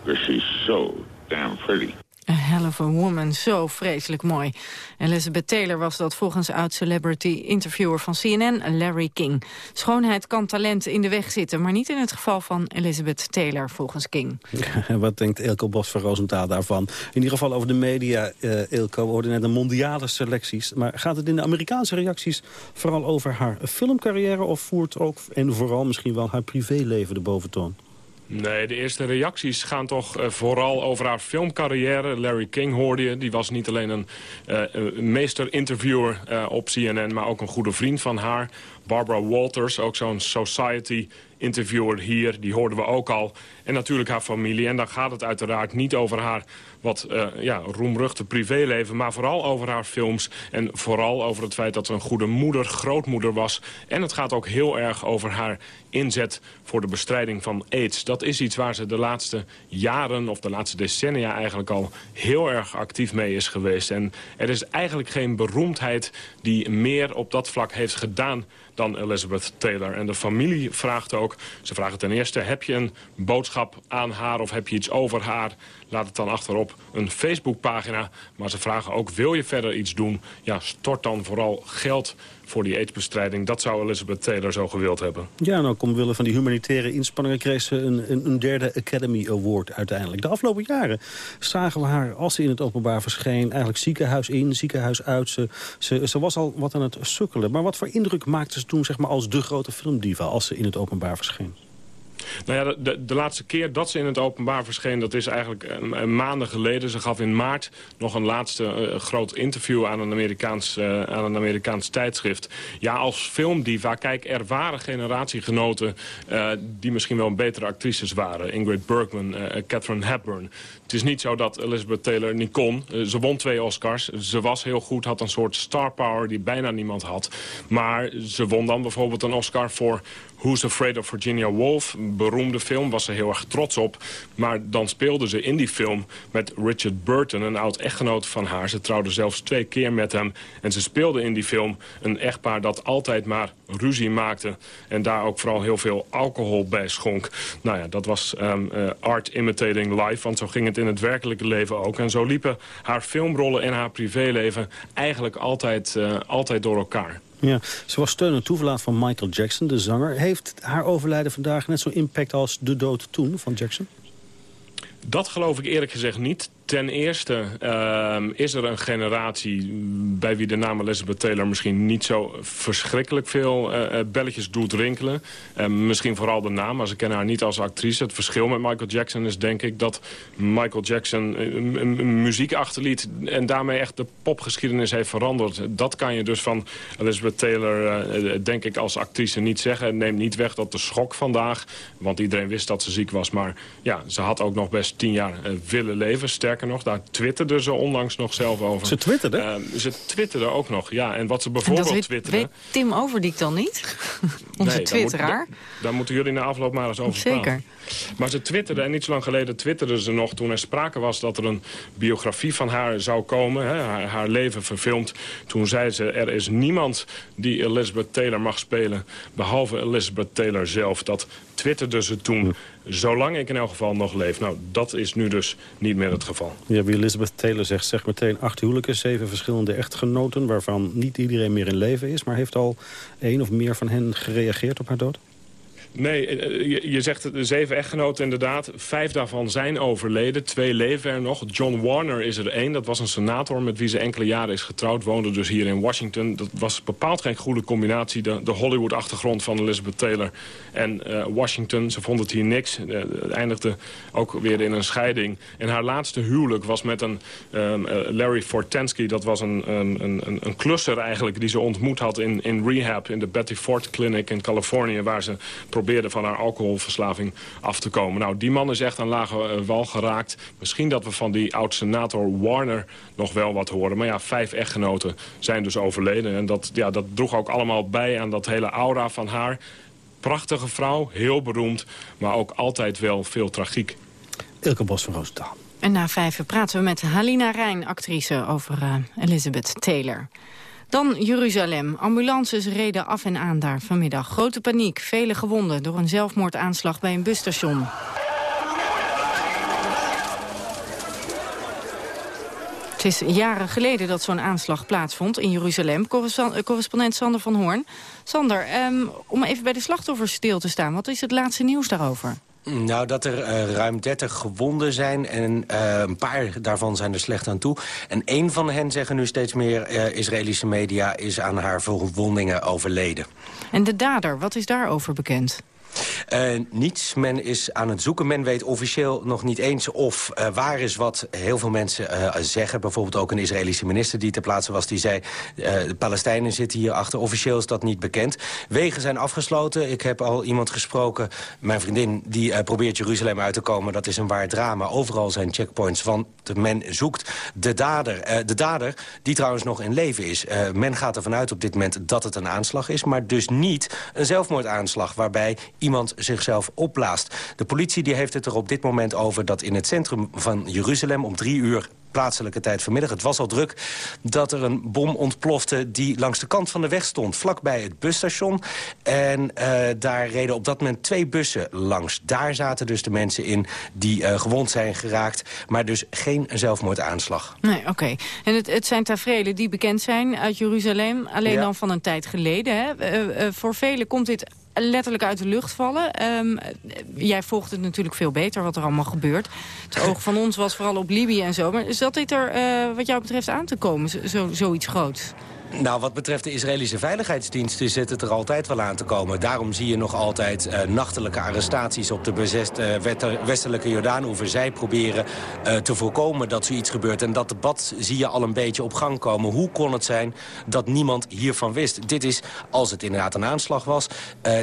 because she's so damn pretty. A hell of a woman, zo vreselijk mooi. Elizabeth Taylor was dat volgens oud-celebrity-interviewer van CNN, Larry King. Schoonheid kan talent in de weg zitten, maar niet in het geval van Elizabeth Taylor, volgens King. wat denkt Elko Bos van Roosentaal daarvan? In ieder geval over de media, uh, Elko. We hoorden net de mondiale selecties. Maar gaat het in de Amerikaanse reacties vooral over haar filmcarrière... of voert ook, en vooral misschien wel, haar privéleven de boventoon? Nee, de eerste reacties gaan toch uh, vooral over haar filmcarrière. Larry King hoorde je, die was niet alleen een uh, meester-interviewer uh, op CNN... maar ook een goede vriend van haar. Barbara Walters, ook zo'n society-interviewer hier, die hoorden we ook al. En natuurlijk haar familie. En dan gaat het uiteraard niet over haar wat uh, ja, roemruchte privéleven... maar vooral over haar films en vooral over het feit dat ze een goede moeder, grootmoeder was. En het gaat ook heel erg over haar inzet voor de bestrijding van aids. Dat is iets waar ze de laatste jaren of de laatste decennia eigenlijk al heel erg actief mee is geweest. En er is eigenlijk geen beroemdheid die meer op dat vlak heeft gedaan dan Elizabeth Taylor. En de familie vraagt ook, ze vragen ten eerste... heb je een boodschap aan haar of heb je iets over haar? Laat het dan achterop een Facebookpagina. Maar ze vragen ook, wil je verder iets doen? Ja, stort dan vooral geld voor die aidsbestrijding. Dat zou Elizabeth Taylor zo gewild hebben. Ja, en ook omwille van die humanitaire inspanningen... kreeg ze een, een, een, derde Academy Award uiteindelijk. De afgelopen jaren zagen we haar, als ze in het openbaar verscheen... eigenlijk ziekenhuis in, ziekenhuis uit. Ze, ze, ze was al wat aan het sukkelen. Maar wat voor indruk maakte ze toen zeg maar, als de grote filmdiva... als ze in het openbaar verscheen? Nou ja, de, de, laatste keer dat ze in het openbaar verscheen... dat is eigenlijk een, een maanden geleden. Ze gaf in maart nog een laatste uh, groot interview aan een, Amerikaans, aan een Amerikaans tijdschrift. Ja, als filmdiva, kijk, er waren generatiegenoten... Die misschien wel betere actrices waren. Ingrid Bergman, Catherine Hepburn. Het is niet zo dat Elizabeth Taylor niet kon. ze won twee Oscars. Ze was heel goed, had een soort star power die bijna niemand had. Maar ze won dan bijvoorbeeld een Oscar voor Who's Afraid of Virginia Woolf, beroemde film, was ze heel erg trots op. Maar dan speelde ze in die film met Richard Burton, een oud-echtgenoot van haar. Ze trouwde zelfs twee keer met hem. En ze speelde in die film een echtpaar dat altijd maar ruzie maakte. En daar ook vooral heel veel alcohol bij schonk. Nou ja, dat was um, uh, art imitating life, want zo ging het in het werkelijke leven ook. En zo liepen haar filmrollen en haar privéleven eigenlijk altijd, uh, altijd door elkaar. Ja, ze was steun en toeverlaat van Michael Jackson, de zanger. Heeft haar overlijden vandaag net zo'n impact als de dood toen van Jackson? Dat geloof ik eerlijk gezegd niet. Ten eerste uh, is er een generatie bij wie de naam Elizabeth Taylor misschien niet zo verschrikkelijk veel uh, belletjes doet rinkelen. Uh, misschien vooral de naam, maar ze kennen haar niet als actrice. Het verschil met Michael Jackson is denk ik dat Michael Jackson muziek achterliet en daarmee echt de popgeschiedenis heeft veranderd. Dat kan je dus van Elizabeth Taylor denk ik als actrice niet zeggen. Neemt niet weg dat de schok vandaag, want iedereen wist dat ze ziek was, maar ja, ze had ook nog best tien jaar willen leven. Nog, daar twitterde ze onlangs nog zelf over. Ze twitterde? Uh, ze twitterde ook nog, ja. En wat ze bijvoorbeeld en dat twitterde... weet Tim Overdiek dan niet? Onze Nee, twitteraar. Daar, moet, daar moeten jullie na afloop maar eens over Zeker. praten. Maar ze twitterde, en niet zo lang geleden twitterde ze nog... toen er sprake was dat er een biografie van haar zou komen. Hè, haar, haar leven verfilmd. Toen zei ze, er is niemand die Elizabeth Taylor mag spelen... behalve Elizabeth Taylor zelf. Dat twitterde ze toen. Zolang ik in elk geval nog leef. Nou, dat is nu dus niet meer het geval. Ja, wie Elizabeth Taylor zegt, zegt meteen acht huwelijken... zeven verschillende echtgenoten, waarvan niet iedereen meer in leven is... maar heeft al één of meer van hen gereageerd op haar dood? Nee, eh, je, je zegt de zeven echtgenoten inderdaad. Vijf daarvan zijn overleden. Twee leven er nog. John Warner is er één. Dat was een senator met wie ze enkele jaren is getrouwd. Woonde dus hier in Washington. Dat was bepaald geen goede combinatie. De, Hollywood-achtergrond van Elizabeth Taylor en eh, Washington. Ze vond het hier niks. Eh, Het eindigde ook weer in een scheiding. En haar laatste huwelijk was met een ehm, eh, Larry Fortensky. Dat was een, een, een, een klusser eigenlijk die ze ontmoet had in, in rehab... in de Betty Ford Clinic in Californië... waar ze probeerde van haar alcoholverslaving af te komen. Nou, die man is echt aan lage eh, wal geraakt. Misschien dat we van die oud-senator Warner nog wel wat horen. Maar ja, vijf echtgenoten zijn dus overleden. En dat, ja, dat droeg ook allemaal bij aan dat hele aura van haar. Prachtige vrouw, heel beroemd, maar ook altijd wel veel tragiek. Ilke Bos van Roosendaal. En na vijf praten we met Halina Rijn, actrice, over eh, Elizabeth Taylor. Dan Jeruzalem. Ambulances reden af en aan daar vanmiddag. Grote paniek, vele gewonden door een zelfmoordaanslag bij een busstation. Het is jaren geleden dat zo'n aanslag plaatsvond in Jeruzalem. Eh, Correspondent Sander van Hoorn. Sander, ehm, om even bij de slachtoffers stil te staan. Wat is het laatste nieuws daarover? Nou, dat er eh, ruim 30 gewonden zijn en eh, een paar daarvan zijn er slecht aan toe. En één van hen, zeggen nu steeds meer eh, Israëlische media, is aan haar verwondingen overleden. En de dader, wat is daarover bekend? Eh, niets. Men is aan het zoeken. Men weet officieel nog niet eens of eh, waar is wat heel veel mensen eh, zeggen. Bijvoorbeeld ook een Israëlische minister die ter plaatse was. Die zei, de Palestijnen zitten hier achter. Officieel is dat niet bekend. Wegen zijn afgesloten. Ik heb al iemand gesproken, mijn vriendin... die probeert Jeruzalem uit te komen. Dat is een waar drama. Overal zijn checkpoints, want men zoekt de dader. De dader, die trouwens nog in leven is. Men gaat ervan uit op dit moment dat het een aanslag is... maar dus niet een zelfmoordaanslag... waarbij iemand zichzelf opblaast. De politie die heeft het er op dit moment over dat in het centrum van Jeruzalem... om drie uur plaatselijke tijd vanmiddag, het was al druk... dat er een bom ontplofte die langs de kant van de weg stond... vlakbij het busstation. En eh, daar reden op dat moment twee bussen langs. Daar zaten dus de mensen in die eh, gewond zijn geraakt... maar dus geen zelfmoordaanslag. Nee, oké. En het, het zijn tafereelen die bekend zijn uit Jeruzalem. Alleen Ja. dan van een tijd geleden. Hè? Eh, voor velen komt dit letterlijk uit de lucht vallen. Ehm, eh, jij volgt het natuurlijk veel beter wat er allemaal gebeurt. Het oog van ons was vooral op Libië en zo. Maar zat dit er eh, wat jou betreft aan te komen, zo- zoiets groots? Nou, wat betreft de Israëlische veiligheidsdiensten zit het er altijd wel aan te komen. Daarom zie je nog altijd eh, nachtelijke arrestaties op de eh, wette- westelijke Jordaanoever. Zij proberen eh, te voorkomen dat zoiets gebeurt. En dat debat zie je al een beetje op gang komen. Hoe kon het zijn dat niemand hiervan wist? Dit is, als het inderdaad een aanslag was,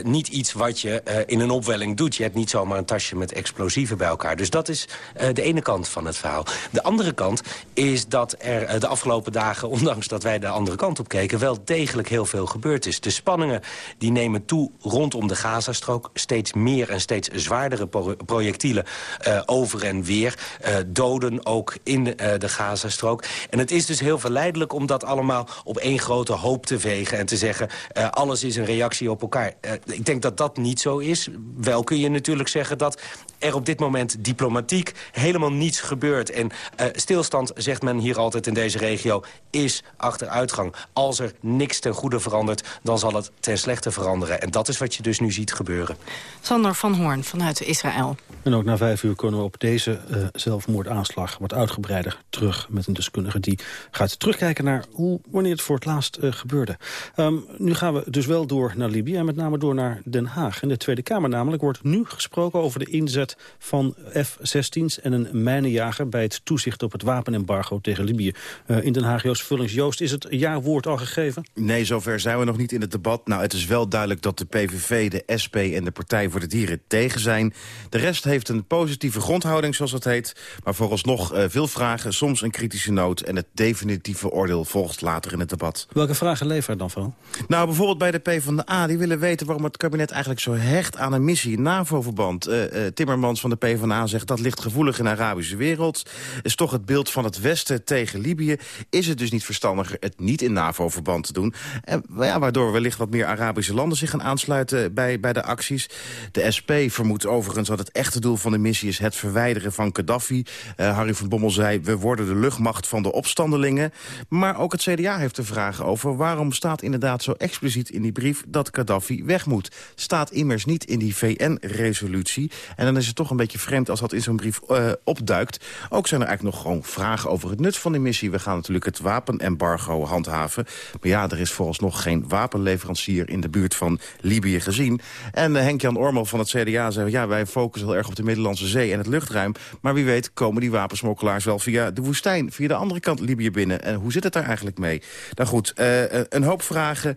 niet iets wat je in een opwelling doet. Je hebt niet zomaar een tasje met explosieven bij elkaar. Dus dat is de ene kant van het verhaal. De andere kant is dat er de afgelopen dagen, ondanks dat wij de andere kant op keken... wel degelijk heel veel gebeurd is. De spanningen die nemen toe rondom de Gazastrook. Steeds meer en steeds zwaardere pro- projectielen eh, over en weer. Eh, doden ook in eh, de Gazastrook. En het is dus heel verleidelijk om dat allemaal op één grote hoop te vegen... en te zeggen, alles is een reactie op elkaar. Ik denk dat dat niet zo is. Wel kun je natuurlijk zeggen dat er op dit moment diplomatiek helemaal niets gebeurt. En stilstand, zegt men hier altijd in deze regio, is achteruitgang. Als er niks ten goede verandert, dan zal het ten slechte veranderen. En dat is wat je dus nu ziet gebeuren. Sander van Hoorn vanuit Israël. En ook na vijf uur kunnen we op deze eh, zelfmoordaanslag wat uitgebreider terug met een deskundige die gaat terugkijken naar hoe, wanneer het voor het laatst eh, gebeurde. Ehm, nu gaan we dus wel door naar Libië en met name door naar Den Haag. In de Tweede Kamer namelijk wordt nu gesproken over de inzet van F-16's en een mijnenjager bij het toezicht op het wapenembargo tegen Libië. Eh, in Den Haag, Joost Vullings. Joost, is het jaarwoord woord al gegeven? Nee, zover zijn we nog niet in het debat. Nou, het is wel duidelijk dat de PVV, de SP en de Partij voor de Dieren tegen zijn. De rest heeft een positieve grondhouding, zoals het heet. Maar vooralsnog uh, veel vragen, soms een kritische noot... en het definitieve oordeel volgt later in het debat. Welke vragen leveren dan van? Nou, bijvoorbeeld bij de PvdA. Die willen weten waarom het kabinet eigenlijk zo hecht aan een missie... NAVO-verband. Uh, uh, Timmermans van de PvdA zegt dat ligt gevoelig in de Arabische wereld. Is toch het beeld van het Westen tegen Libië. Is het dus niet verstandiger het niet in NAVO-verband te doen? En, ja, waardoor wellicht wat meer Arabische landen zich gaan aansluiten bij, bij de acties. De SP vermoedt overigens dat het echte doel van de missie is het verwijderen van Gaddafi. Uh, Harry van Bommel zei, we worden de luchtmacht van de opstandelingen. Maar ook het CDA heeft de vraag over waarom staat inderdaad zo expliciet in die brief dat Gaddafi weg moet. Staat immers niet in die VN-resolutie. En dan is het toch een beetje vreemd als dat in zo'n brief uh, opduikt. Ook zijn er eigenlijk nog gewoon vragen over het nut van die missie. We gaan natuurlijk het wapenembargo handhaven. Maar ja, er is vooralsnog geen wapenleverancier in de buurt van Libië gezien. En uh, Henk-Jan Ormel van het CDA zei... ja, wij focussen heel erg op de Middellandse Zee en het luchtruim. Maar wie weet komen die wapensmokkelaars wel via de woestijn... via de andere kant Libië binnen. En hoe zit het daar eigenlijk mee? Nou goed, uh, een hoop vragen.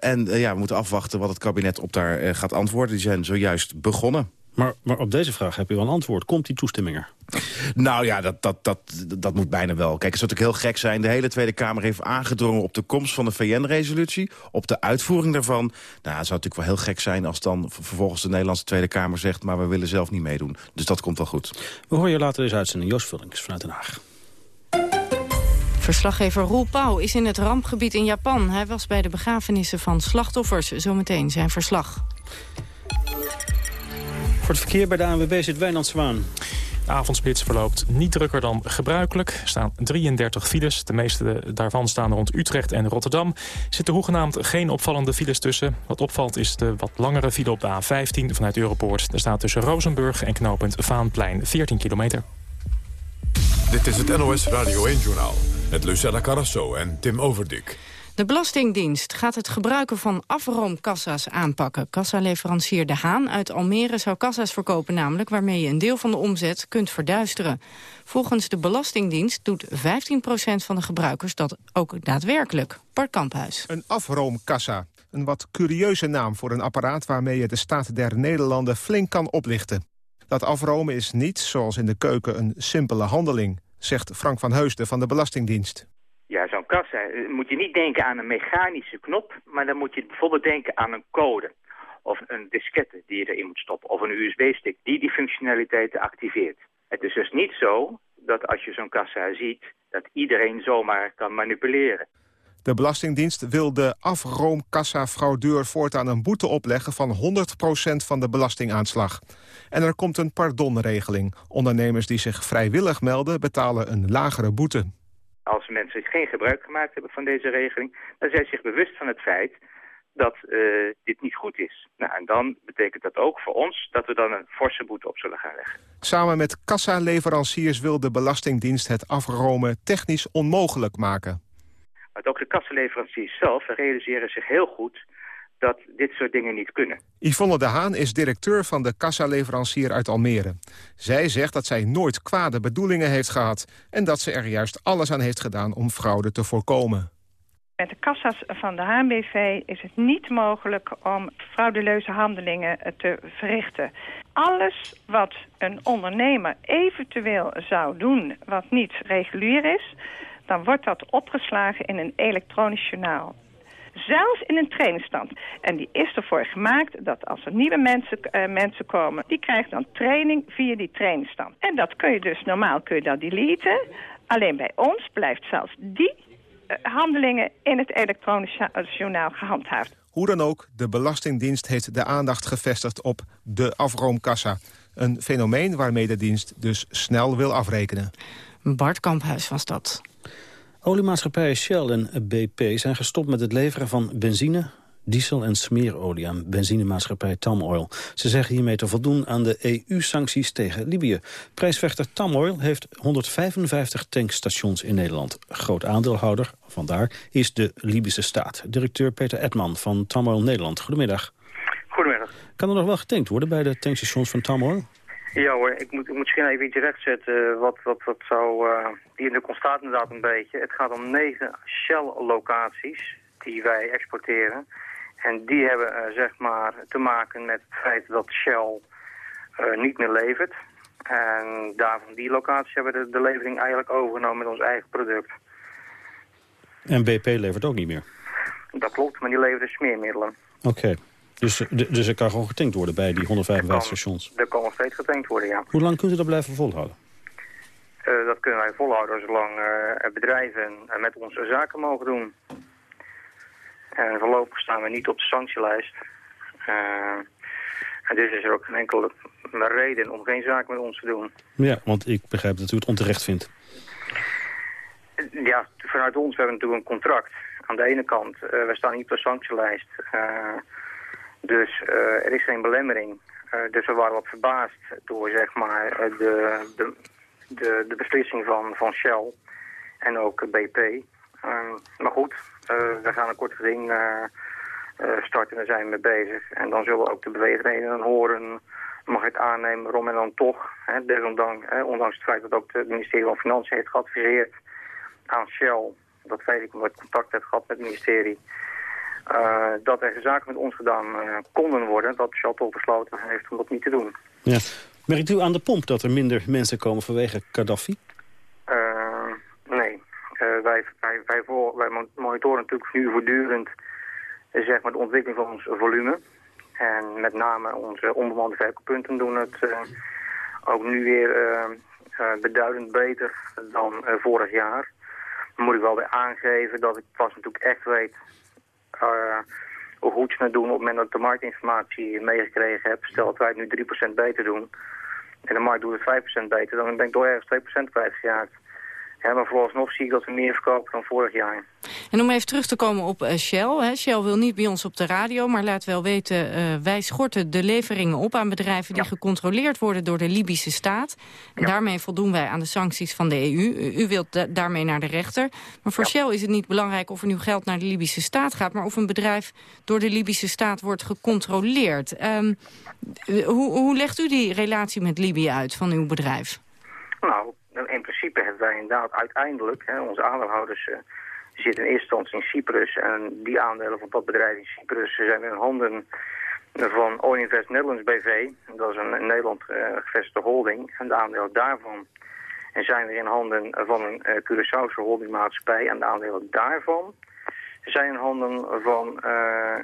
En ja, we moeten afwachten wat het kabinet op daar gaat antwoorden. Die zijn zojuist begonnen. Maar, maar op deze vraag heb je wel een antwoord. Komt die toestemming er? Nou ja, dat, dat, dat, dat moet bijna wel. Kijk, het zou natuurlijk heel gek zijn. De hele Tweede Kamer heeft aangedrongen op de komst van de VN-resolutie. Op de uitvoering daarvan. Nou, het zou natuurlijk wel heel gek zijn als dan vervolgens de Nederlandse Tweede Kamer zegt... maar we willen zelf niet meedoen. Dus dat komt wel goed. We horen je later deze uitzending. Joost Vullings vanuit Den Haag. Verslaggever Roel Pauw is in het rampgebied in Japan. Hij was bij de begrafenissen van slachtoffers. Zometeen zijn verslag. Voor het verkeer bij de ANWB zit Wijnand Zwaan. De avondspits verloopt niet drukker dan gebruikelijk. Er staan 33 files. De meeste daarvan staan rond Utrecht en Rotterdam. Er zitten hoegenaamd geen opvallende files tussen. Wat opvalt is de wat langere file op de A15 vanuit Europoort. Er staat tussen Rozenburg en knooppunt Vaanplein 14 kilometer. Dit is het NOS Radio 1-journaal met Lucella Carrasso en Tim Overdik. De Belastingdienst gaat het gebruiken van afroomkassa's aanpakken. Kassaleverancier De Haan uit Almere zou kassa's verkopen namelijk... waarmee je een deel van de omzet kunt verduisteren. Volgens de Belastingdienst doet 15% van de gebruikers dat ook daadwerkelijk. Bart Kamphuis. Een afroomkassa. Een wat curieuze naam voor een apparaat waarmee je de staat der Nederlanden flink kan oplichten. Dat afromen is niet, zoals in de keuken, een simpele handeling, zegt Frank van Heusden van de Belastingdienst. Ja, kassa eh, moet je niet denken aan een mechanische knop, maar dan moet je bijvoorbeeld denken aan een code. Of een diskette die je erin moet stoppen, of een USB-stick die die functionaliteiten activeert. Het is dus niet zo dat als je zo'n kassa ziet, dat iedereen zomaar kan manipuleren. De Belastingdienst wil de afroomkassa-fraudeur voortaan een boete opleggen van 100% van de belastingaanslag. En er komt een pardonregeling. Ondernemers die zich vrijwillig melden betalen een lagere boete. Als mensen geen gebruik gemaakt hebben van deze regeling... dan zijn ze zich bewust van het feit dat uh, dit niet goed is. Nou, en dan betekent dat ook voor ons dat we dan een forse boete op zullen gaan leggen. Samen met kassaleveranciers wil de Belastingdienst het afromen technisch onmogelijk maken. Maar ook de kassaleveranciers zelf realiseren zich heel goed dat dit soort dingen niet kunnen. Yvonne de Haan is directeur van de kassaleverancier uit Almere. Zij zegt dat zij nooit kwade bedoelingen heeft gehad... en dat ze er juist alles aan heeft gedaan om fraude te voorkomen. Met de kassa's van de HNBV is het niet mogelijk om fraudeleuze handelingen te verrichten. Alles wat een ondernemer eventueel zou doen wat niet regulier is... dan wordt dat opgeslagen in een elektronisch journaal. Zelfs in een trainingsstand. En die is ervoor gemaakt dat als er nieuwe mensen, uh, mensen komen... die krijgen dan training via die trainingsstand. En dat kun je dus, normaal kun je dat deleten. Alleen bij ons blijft zelfs die uh, handelingen in het elektronisch journaal gehandhaafd. Hoe dan ook, de Belastingdienst heeft de aandacht gevestigd op de afroomkassa. Een fenomeen waarmee de dienst dus snel wil afrekenen. Bart Kamphuis was dat. Oliemaatschappijen Shell en BP zijn gestopt met het leveren van benzine, diesel en smeerolie aan benzinemaatschappij Tamoil. Ze zeggen hiermee te voldoen aan de EU-sancties tegen Libië. Prijsvechter Tamoil heeft 155 tankstations in Nederland. Groot aandeelhouder, vandaar, is de Libische staat. Directeur Peter Edman van Tamoil Nederland. Goedemiddag. Goedemiddag. Kan er nog wel getankt worden bij de tankstations van Tamoil? Ja hoor, ik moet, ik moet misschien even iets rechtzetten. Wat, wat, wat zou, uh, die er constaat inderdaad een beetje. Het gaat om negen Shell-locaties die wij exporteren. En die hebben uh, zeg maar te maken met het feit dat Shell uh, niet meer levert. En daarvan die locaties hebben de, de levering eigenlijk overgenomen met ons eigen product. En BP levert ook niet meer? Dat klopt, maar die leveren smeermiddelen. Oké. Dus, dus er kan gewoon getankt worden bij die 155 stations? Er kan nog steeds getankt worden, ja. Hoe lang kunt u dat blijven volhouden? Uh, dat kunnen wij volhouden zolang uh, bedrijven uh, met ons zaken mogen doen. En voorlopig staan we niet op de sanctielijst. en dus is er ook geen enkele reden om geen zaken met ons te doen. Ja, want ik begrijp dat u het onterecht vindt. Ja, vanuit ons we hebben natuurlijk een contract. Aan de ene kant, we staan niet op de sanctielijst. Dus uh, er is geen belemmering. Uh, dus we waren wat verbaasd door zeg maar, de, de, de, de beslissing van, van Shell en ook BP. Uh, maar goed, we gaan een kort geding starten en zijn we mee bezig. En dan zullen we ook de beweegredenen horen, mag ik het aannemen waarom en dan toch, hè, desondanks, hè, ondanks het feit dat ook het ministerie van Financiën heeft geadviseerd aan Shell, dat weet ik omdat ik contact heb gehad met het ministerie, uh, dat er zaken met ons gedaan uh, konden worden, dat toch besloten heeft om dat niet te doen. Ja. Merkt u aan de pomp dat er minder mensen komen vanwege Gaddafi? Uh, nee. wij, wij, wij, voor, wij monitoren natuurlijk nu voortdurend zeg maar, de ontwikkeling van ons volume. En met name onze onbemande verkooppunten doen het ook nu weer beduidend beter dan vorig jaar. Dan moet ik wel weer aangeven dat ik pas natuurlijk echt weet uh, hoe goed ze het doen op het moment dat de marktinformatie meegekregen heb. Stel dat wij het nu 3% beter doen en de markt doet het 5% beter, dan ben ik door ergens 2% kwijtgeraakt. Ja, maar vooralsnog zie ik dat we meer verkopen dan vorig jaar. En om even terug te komen op uh, Shell. Hè. Shell wil niet bij ons op de radio, maar laat wel weten... Uh, wij schorten de leveringen op aan bedrijven die ja. gecontroleerd worden door de Libische staat. En ja. daarmee voldoen wij aan de sancties van de EU. U, u wilt da daarmee naar de rechter. Maar voor ja. Shell is het niet belangrijk of er nu geld naar de Libische staat gaat... maar of een bedrijf door de Libische staat wordt gecontroleerd. Um, hoe, hoe legt u die relatie met Libië uit van uw bedrijf? Nou, in principe hebben wij inderdaad uiteindelijk, hè, onze aandeelhouders uh, zitten in eerste instantie in Cyprus. En die aandelen van dat bedrijf in Cyprus zijn in handen van Oil Invest Netherlands BV. Dat is een Nederland uh, gevestigde holding. En de aandelen daarvan zijn weer in handen van een uh, Curaçaose holdingmaatschappij. En de aandelen daarvan zijn in handen van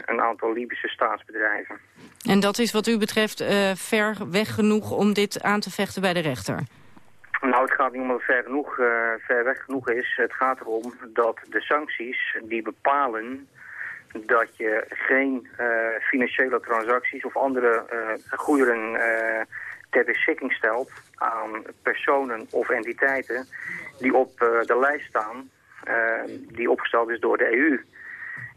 een aantal Libische staatsbedrijven. En dat is wat u betreft ver weg genoeg om dit aan te vechten bij de rechter? Nou, het gaat niet om dat ver, genoeg, uh, ver weg genoeg is. Het gaat erom dat de sancties die bepalen dat je geen uh, financiële transacties of andere uh, goederen ter beschikking stelt aan personen of entiteiten die op de lijst staan, die opgesteld is door de EU.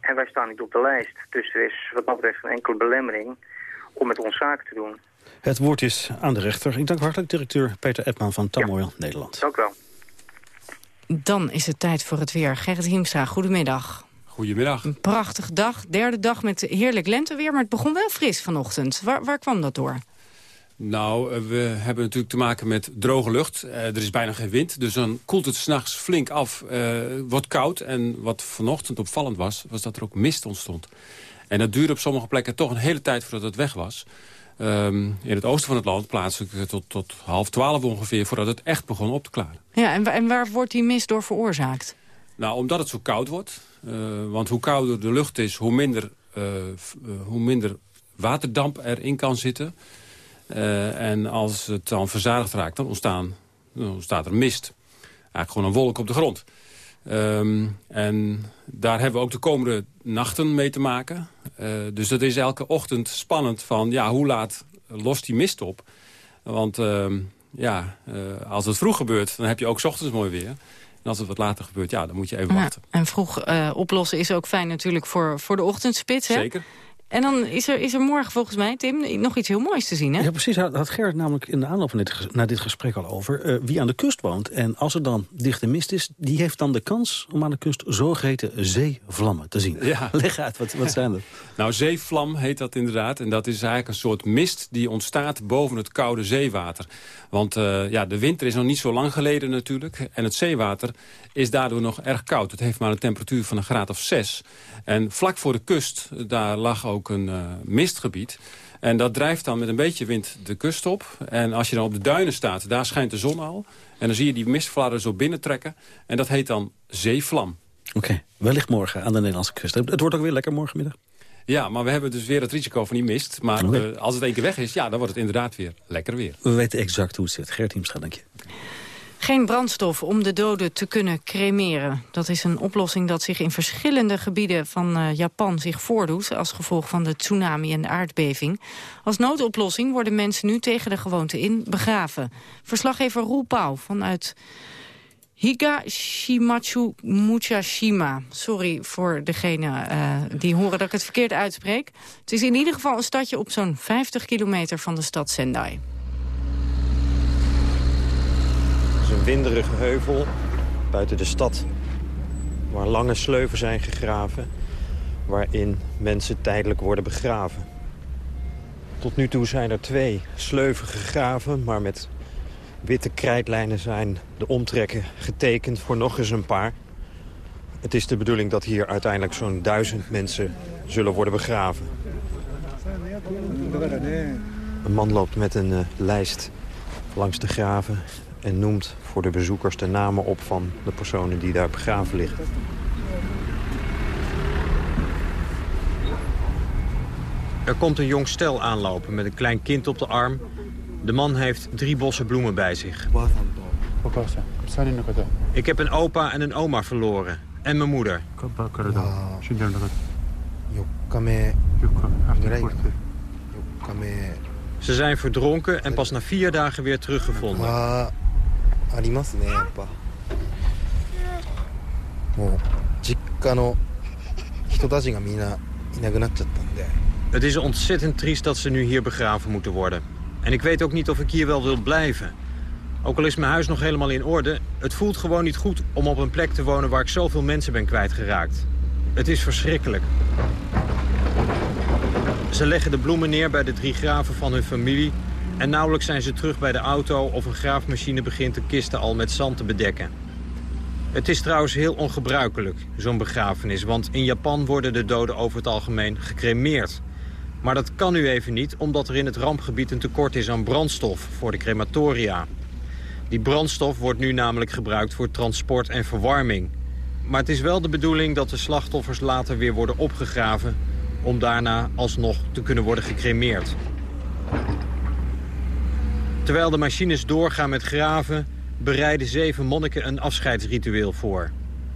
En wij staan niet op de lijst, dus er is wat dat betreft een enkele belemmering om met ons zaken te doen. Het woord is aan de rechter. Ik dank hartelijk directeur Peter Edman van Tamoil ja. Nederland. Dank wel. Dan is het tijd voor het weer. Gerrit Hiemstra, goedemiddag. Goedemiddag. Een prachtige dag, derde dag met heerlijk lenteweer, maar het begon wel fris vanochtend. Waar, waar kwam dat door? Nou, we hebben natuurlijk te maken met droge lucht. Uh, er is bijna geen wind, dus dan koelt het s'nachts flink af. Uh, wordt koud en wat vanochtend opvallend was, was dat er ook mist ontstond. En dat duurde op sommige plekken toch een hele tijd voordat het weg was. Um, in het oosten van het land plaatselijk tot, tot half twaalf ongeveer... voordat het echt begon op te klaren. Ja, en, en waar wordt die mist door veroorzaakt? Nou, omdat het zo koud wordt. Uh, want hoe kouder de lucht is, hoe minder, uh, hoe minder waterdamp erin kan zitten. Uh, en als het dan verzadigd raakt, dan, ontstaan, dan ontstaat er mist. Eigenlijk gewoon een wolk op de grond. Um, en daar hebben we ook de komende nachten mee te maken. Uh, dus dat is elke ochtend spannend van, ja, hoe laat lost die mist op? Want uh, ja, uh, als het vroeg gebeurt, dan heb je ook s ochtends mooi weer. En als het wat later gebeurt, ja, dan moet je even ja, wachten. En vroeg oplossen is ook fijn natuurlijk voor, voor de ochtendspits, hè? Zeker. En dan is er, is er morgen volgens mij, Tim, nog iets heel moois te zien, hè? Ja, precies. Had, had Gerrit namelijk in de aanloop van dit, naar dit gesprek al over... Uh, wie aan de kust woont. En als er dan dichte mist is, die heeft dan de kans... om aan de kust zogeheten zeevlammen te zien. Ja. Leg uit, wat, wat zijn dat? nou, zeevlam heet dat inderdaad. En dat is eigenlijk een soort mist die ontstaat boven het koude zeewater. Want uh, ja, de winter is nog niet zo lang geleden natuurlijk. En het zeewater is daardoor nog erg koud. Het heeft maar een temperatuur van een graad of zes. En vlak voor de kust, daar lag ook een uh, mistgebied. En dat drijft dan met een beetje wind de kust op. En als je dan op de duinen staat, daar schijnt de zon al. En dan zie je die mistfladder zo binnentrekken. En dat heet dan zeevlam. Oké, okay. wellicht morgen aan de Nederlandse kust. Het wordt ook weer lekker morgenmiddag. Ja, maar we hebben dus weer het risico van die mist. Maar okay. uh, als het één keer weg is, ja, dan wordt het inderdaad weer lekker weer. We weten exact hoe het zit. Gert Hiemstra, dank je. Geen brandstof om de doden te kunnen cremeren. Dat is een oplossing dat zich in verschillende gebieden van uh, Japan zich voordoet... als gevolg van de tsunami en de aardbeving. Als noodoplossing worden mensen nu tegen de gewoonte in begraven. Verslaggever Roel Pauw vanuit Higashimachu. Sorry voor degene uh, die horen dat ik het verkeerd uitspreek. Het is in ieder geval een stadje op zo'n 50 kilometer van de stad Sendai. Het is een winderige heuvel buiten de stad... waar lange sleuven zijn gegraven... waarin mensen tijdelijk worden begraven. Tot nu toe zijn er twee sleuven gegraven, maar met witte krijtlijnen zijn de omtrekken getekend voor nog eens een paar. Het is de bedoeling dat hier uiteindelijk zo'n duizend mensen zullen worden begraven. Een man loopt met een uh, lijst langs de graven en noemt voor de bezoekers de namen op van de personen die daar begraven liggen. Er komt een jong stel aanlopen met een klein kind op de arm. De man heeft drie bossen bloemen bij zich. Ik heb een opa en een oma verloren. En mijn moeder. Ze zijn verdronken en pas na vier dagen weer teruggevonden. Het is ontzettend triest dat ze nu hier begraven moeten worden. En ik weet ook niet of ik hier wel wil blijven. Ook al is mijn huis nog helemaal in orde... het voelt gewoon niet goed om op een plek te wonen... waar ik zoveel mensen ben kwijtgeraakt. Het is verschrikkelijk. Ze leggen de bloemen neer bij de drie graven van hun familie... en nauwelijks zijn ze terug bij de auto... of een graafmachine begint de kisten al met zand te bedekken. Het is trouwens heel ongebruikelijk, zo'n begrafenis... want in Japan worden de doden over het algemeen gecremeerd... Maar dat kan nu even niet, omdat er in het rampgebied een tekort is aan brandstof voor de crematoria. Die brandstof wordt nu namelijk gebruikt voor transport en verwarming. Maar het is wel de bedoeling dat de slachtoffers later weer worden opgegraven... om daarna alsnog te kunnen worden gecremeerd. Terwijl de machines doorgaan met graven... bereiden zeven monniken een afscheidsritueel voor.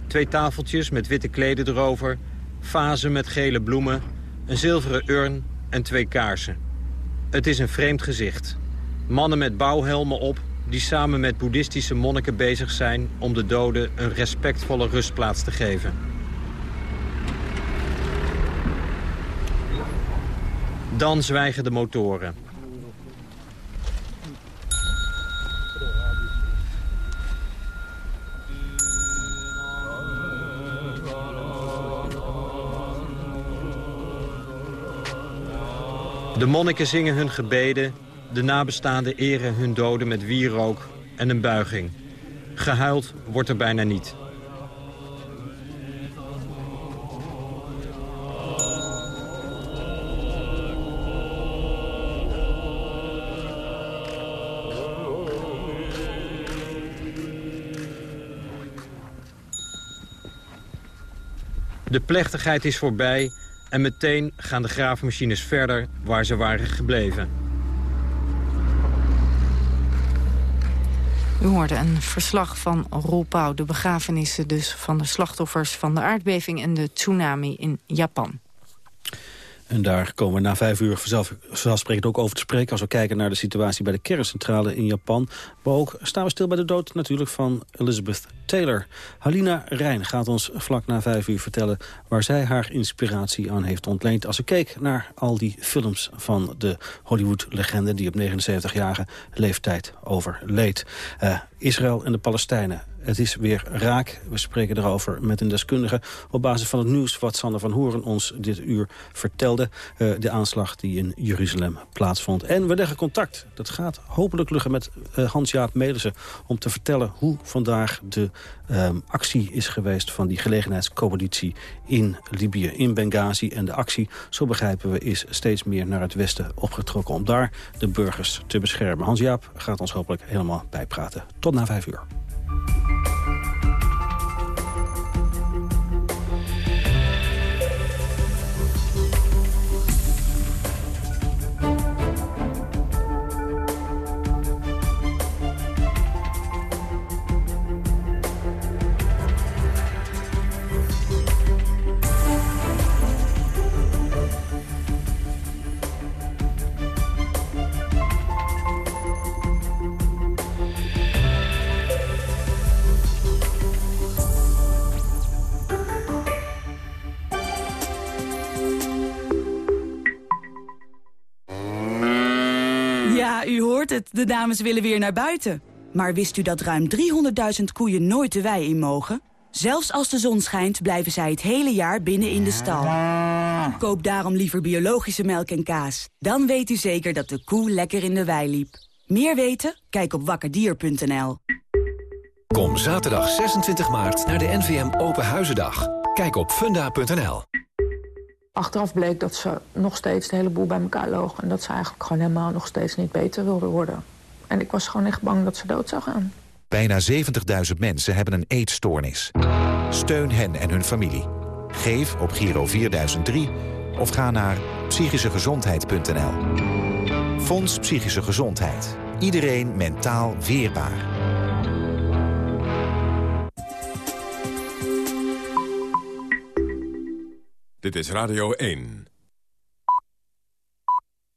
Twee tafeltjes met witte kleden erover, vazen met gele bloemen... een zilveren urn en twee kaarsen. Het is een vreemd gezicht. Mannen met bouwhelmen op die samen met boeddhistische monniken bezig zijn... om de doden een respectvolle rustplaats te geven. Dan zwijgen de motoren. De monniken zingen hun gebeden, de nabestaanden eren hun doden met wierook en een buiging. Gehuild wordt er bijna niet. De plechtigheid is voorbij en meteen gaan de graafmachines verder waar ze waren gebleven. U hoorde een verslag van Roel Pauw, de begrafenissen dus van de slachtoffers van de aardbeving en de tsunami in Japan. En daar komen we na vijf uur vanzelf, vanzelfsprekend ook over te spreken... als we kijken naar de situatie bij de kerncentrale in Japan. Maar ook staan we stil bij de dood natuurlijk van Elizabeth Taylor. Halina Rijn gaat ons vlak na vijf uur vertellen... waar zij haar inspiratie aan heeft ontleend... als ze keek naar al die films van de Hollywood-legende... die op 79-jarige leeftijd overleed. Uh, Israël en de Palestijnen. Het is weer raak. We spreken erover met een deskundige. Op basis van het nieuws wat Sander van Horen ons dit uur vertelde. Uh, de aanslag die in Jeruzalem plaatsvond. En we leggen contact. Dat gaat hopelijk lukken met uh, Hans-Jaap Melissen. Om te vertellen hoe vandaag de um, actie is geweest van die gelegenheidscoalitie in Libië, in Benghazi. En de actie, zo begrijpen we, is steeds meer naar het westen opgetrokken om daar de burgers te beschermen. Hans-Jaap gaat ons hopelijk helemaal bijpraten. Tot na vijf uur. Dames willen weer naar buiten. Maar wist u dat ruim 300.000 koeien nooit de wei in mogen? Zelfs als de zon schijnt, blijven zij het hele jaar binnen in de stal. Koop daarom liever biologische melk en kaas. Dan weet u zeker dat de koe lekker in de wei liep. Meer weten? Kijk op wakkerdier.nl. Kom zaterdag 26 maart naar de NVM Open Huizendag. Kijk op funda.nl. Achteraf bleek dat ze nog steeds de hele boel bij elkaar logen... en dat ze eigenlijk gewoon helemaal nog steeds niet beter wilden worden. En ik was gewoon echt bang dat ze dood zou gaan. Bijna 70.000 mensen hebben een eetstoornis. Steun hen en hun familie. Geef op Giro 4003 of ga naar psychischegezondheid.nl. Fonds Psychische Gezondheid. Iedereen mentaal weerbaar. Dit is Radio 1.